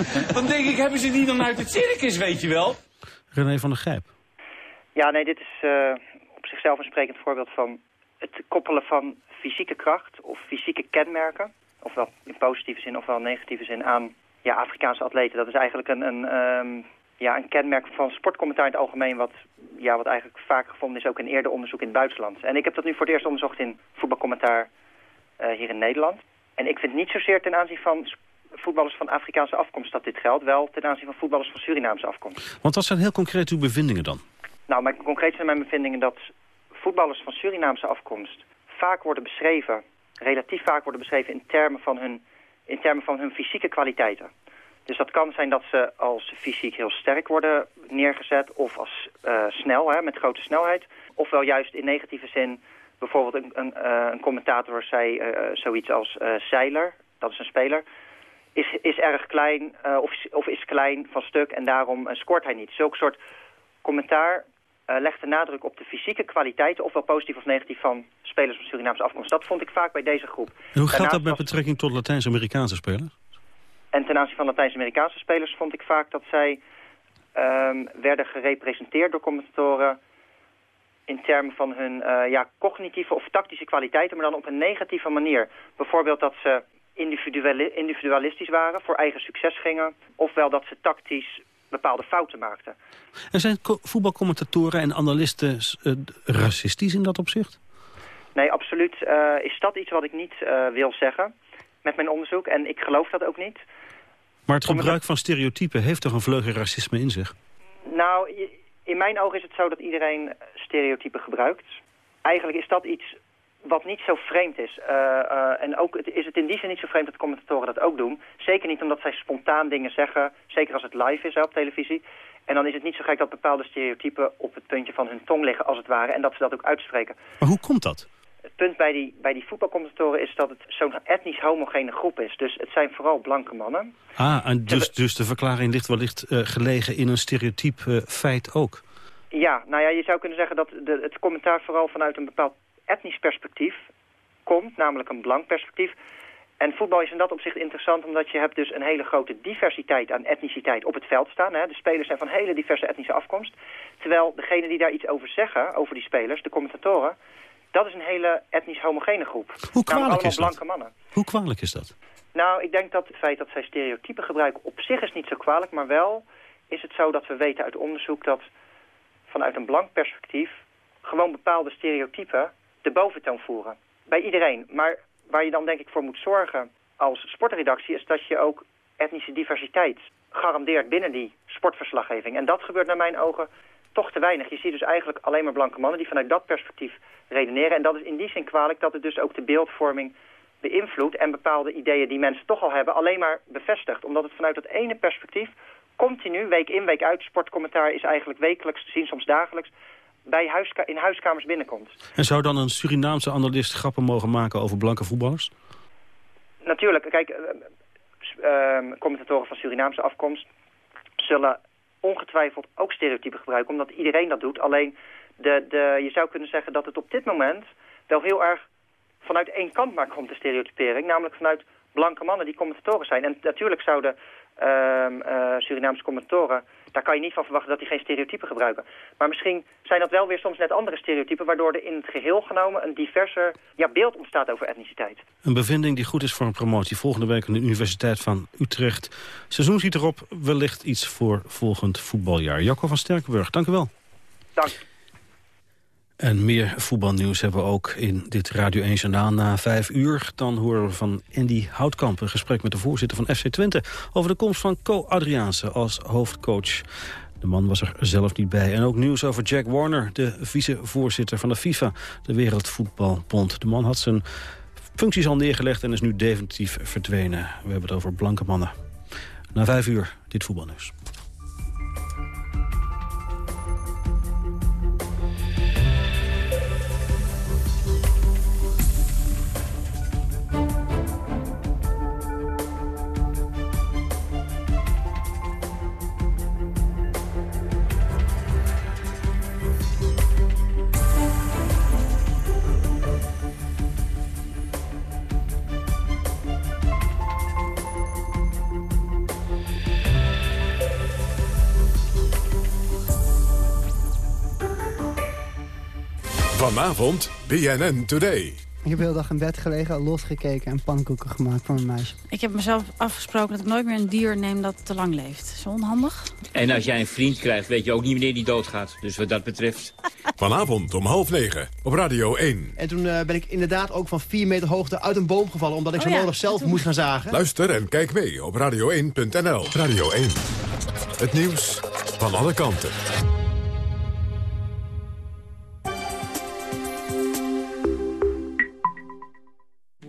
dan denk ik, hebben ze die dan uit het circus, weet je wel? René van der Gijp. Ja, nee, dit is uh, op zichzelf een sprekend voorbeeld van het koppelen van fysieke kracht of fysieke kenmerken, ofwel in positieve zin ofwel in negatieve zin, aan ja, Afrikaanse atleten. Dat is eigenlijk een, een, um, ja, een kenmerk van sportcommentaar in het algemeen... Wat, ja, wat eigenlijk vaak gevonden is ook in eerder onderzoek in het buitenland. En ik heb dat nu voor het eerst onderzocht in voetbalcommentaar uh, hier in Nederland. En ik vind niet zozeer ten aanzien van voetballers van Afrikaanse afkomst dat dit geldt. Wel ten aanzien van voetballers van Surinaamse afkomst. Want wat zijn heel concreet uw bevindingen dan? Nou, mijn, concreet zijn mijn bevindingen dat voetballers van Surinaamse afkomst... vaak worden beschreven, relatief vaak worden beschreven in termen van hun in termen van hun fysieke kwaliteiten. Dus dat kan zijn dat ze als fysiek heel sterk worden neergezet of als uh, snel, hè, met grote snelheid. Ofwel juist in negatieve zin, bijvoorbeeld een, een, uh, een commentator zei uh, zoiets als zeiler, dat is een speler, is, is erg klein of, of is klein van stuk en daarom scoort hij niet. Zulke soort commentaar legt de nadruk op de fysieke kwaliteiten... ofwel positief of negatief van spelers van Surinaamse afkomst. Dat vond ik vaak bij deze groep. En hoe gaat dat met betrekking tot Latijns-Amerikaanse spelers? En ten aanzien van Latijns-Amerikaanse spelers vond ik vaak dat zij um, werden gerepresenteerd door commentatoren in termen van hun uh, ja, cognitieve of tactische kwaliteiten, maar dan op een negatieve manier. Bijvoorbeeld dat ze individualistisch waren, voor eigen succes gingen, ofwel dat ze tactisch bepaalde fouten maakten. En zijn voetbalcommentatoren en analisten uh, racistisch in dat opzicht? Nee, absoluut uh, is dat iets wat ik niet wil zeggen met mijn onderzoek. En ik geloof dat ook niet. Maar het gebruik van stereotypen heeft toch een vleugel racisme in zich? Nou, in mijn ogen is het zo dat iedereen stereotypen gebruikt. Eigenlijk is dat iets wat niet zo vreemd is. Uh, uh, en ook is het in die zin niet zo vreemd dat commentatoren dat ook doen. Zeker niet omdat zij spontaan dingen zeggen, zeker als het live is op televisie. En dan is het niet zo gek dat bepaalde stereotypen op het puntje van hun tong liggen als het ware. En dat ze dat ook uitspreken. Maar hoe komt dat? Het punt bij die, bij die voetbalcommentatoren is dat het zo'n etnisch homogene groep is. Dus het zijn vooral blanke mannen. Ah, en dus, dus de verklaring ligt wellicht uh, gelegen in een stereotyp feit ook? Ja, nou ja, je zou kunnen zeggen dat de, het commentaar vooral vanuit een bepaald etnisch perspectief komt, namelijk een blank perspectief. En voetbal is in dat opzicht interessant omdat je hebt dus een hele grote diversiteit aan etniciteit op het veld staan. Hè. De spelers zijn van hele diverse etnische afkomst. Terwijl degene die daar iets over zeggen, over die spelers, de commentatoren, dat is een hele etnisch homogene groep. Hoe kwalijk is dat? blanke mannen. Hoe kwalijk is dat? Nou, ik denk dat het feit dat zij stereotypen gebruiken op zich is niet zo kwalijk, maar wel is het zo dat we weten uit onderzoek dat vanuit een blank perspectief gewoon bepaalde stereotypen de boventoon voeren. Bij iedereen. Maar waar je dan denk ik voor moet zorgen als sportredactie is dat je ook etnische diversiteit garandeert binnen die sportverslaggeving. En dat gebeurt naar mijn ogen toch te weinig. Je ziet dus eigenlijk alleen maar blanke mannen die vanuit dat perspectief redeneren. En dat is in die zin kwalijk dat het dus ook de beeldvorming beïnvloedt... en bepaalde ideeën die mensen toch al hebben alleen maar bevestigt. Omdat het vanuit dat ene perspectief continu, week in, week uit... sportcommentaar is eigenlijk wekelijks te zien, soms dagelijks bij huiska in huiskamers binnenkomt. En zou dan een Surinaamse analist grappen mogen maken over blanke voetballers? Natuurlijk. Kijk, uh, commentatoren van Surinaamse afkomst zullen ongetwijfeld ook stereotypen gebruiken, omdat iedereen dat doet. Alleen, de, de, je zou kunnen zeggen dat het op dit moment wel heel erg vanuit één kant maar komt, de stereotypering. Namelijk vanuit blanke mannen die commentatoren zijn. En natuurlijk zouden uh, Surinaamse commentatoren daar kan je niet van verwachten dat die geen stereotypen gebruiken. Maar misschien zijn dat wel weer soms net andere stereotypen... waardoor er in het geheel genomen een diverser ja, beeld ontstaat over etniciteit. Een bevinding die goed is voor een promotie. Volgende week aan de Universiteit van Utrecht. Seizoen ziet erop wellicht iets voor volgend voetbaljaar. Jacco van Sterkenburg, dank u wel. Dank. En meer voetbalnieuws hebben we ook in dit Radio 1 Journaal na vijf uur. Dan horen we van Andy Houtkamp een gesprek met de voorzitter van FC Twente... over de komst van Co Adriaanse als hoofdcoach. De man was er zelf niet bij. En ook nieuws over Jack Warner, de vicevoorzitter van de FIFA... de Wereldvoetbalbond. De man had zijn functies al neergelegd en is nu definitief verdwenen. We hebben het over blanke mannen. Na vijf uur, dit voetbalnieuws. Vanavond BNN Today. Ik heb heel dag in bed gelegen, losgekeken en pannenkoeken gemaakt voor mijn meisje. Ik heb mezelf afgesproken dat ik nooit meer een dier neem dat te lang leeft. Zo onhandig. En als jij een vriend krijgt, weet je ook niet wanneer die doodgaat. Dus wat dat betreft... Vanavond om half negen op Radio 1. En toen uh, ben ik inderdaad ook van 4 meter hoogte uit een boom gevallen... omdat ik Oh zo ja, nodig zelf moest gaan zagen. Luister en kijk mee op radio1.nl. Radio 1. Het nieuws van alle kanten.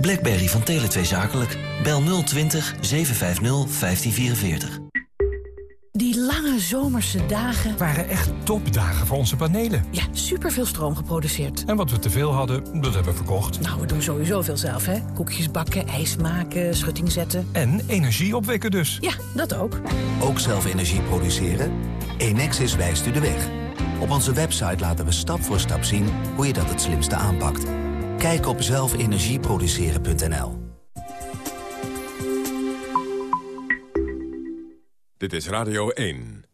Blackberry van Tele2 Zakelijk. Bel 020 750 1544. Die lange zomerse dagen waren echt topdagen voor onze panelen. Ja, superveel stroom geproduceerd. En wat we teveel hadden, dat hebben we verkocht. Nou, we doen sowieso veel zelf, hè. Koekjes bakken, ijs maken, schutting zetten. En energie opwekken dus. Ja, dat ook. Ook zelf energie produceren? Enexis wijst u de weg. Op onze website laten we stap voor stap zien hoe je dat het slimste aanpakt. Kijk op zelfenergieproduceren.nl Dit is Radio 1.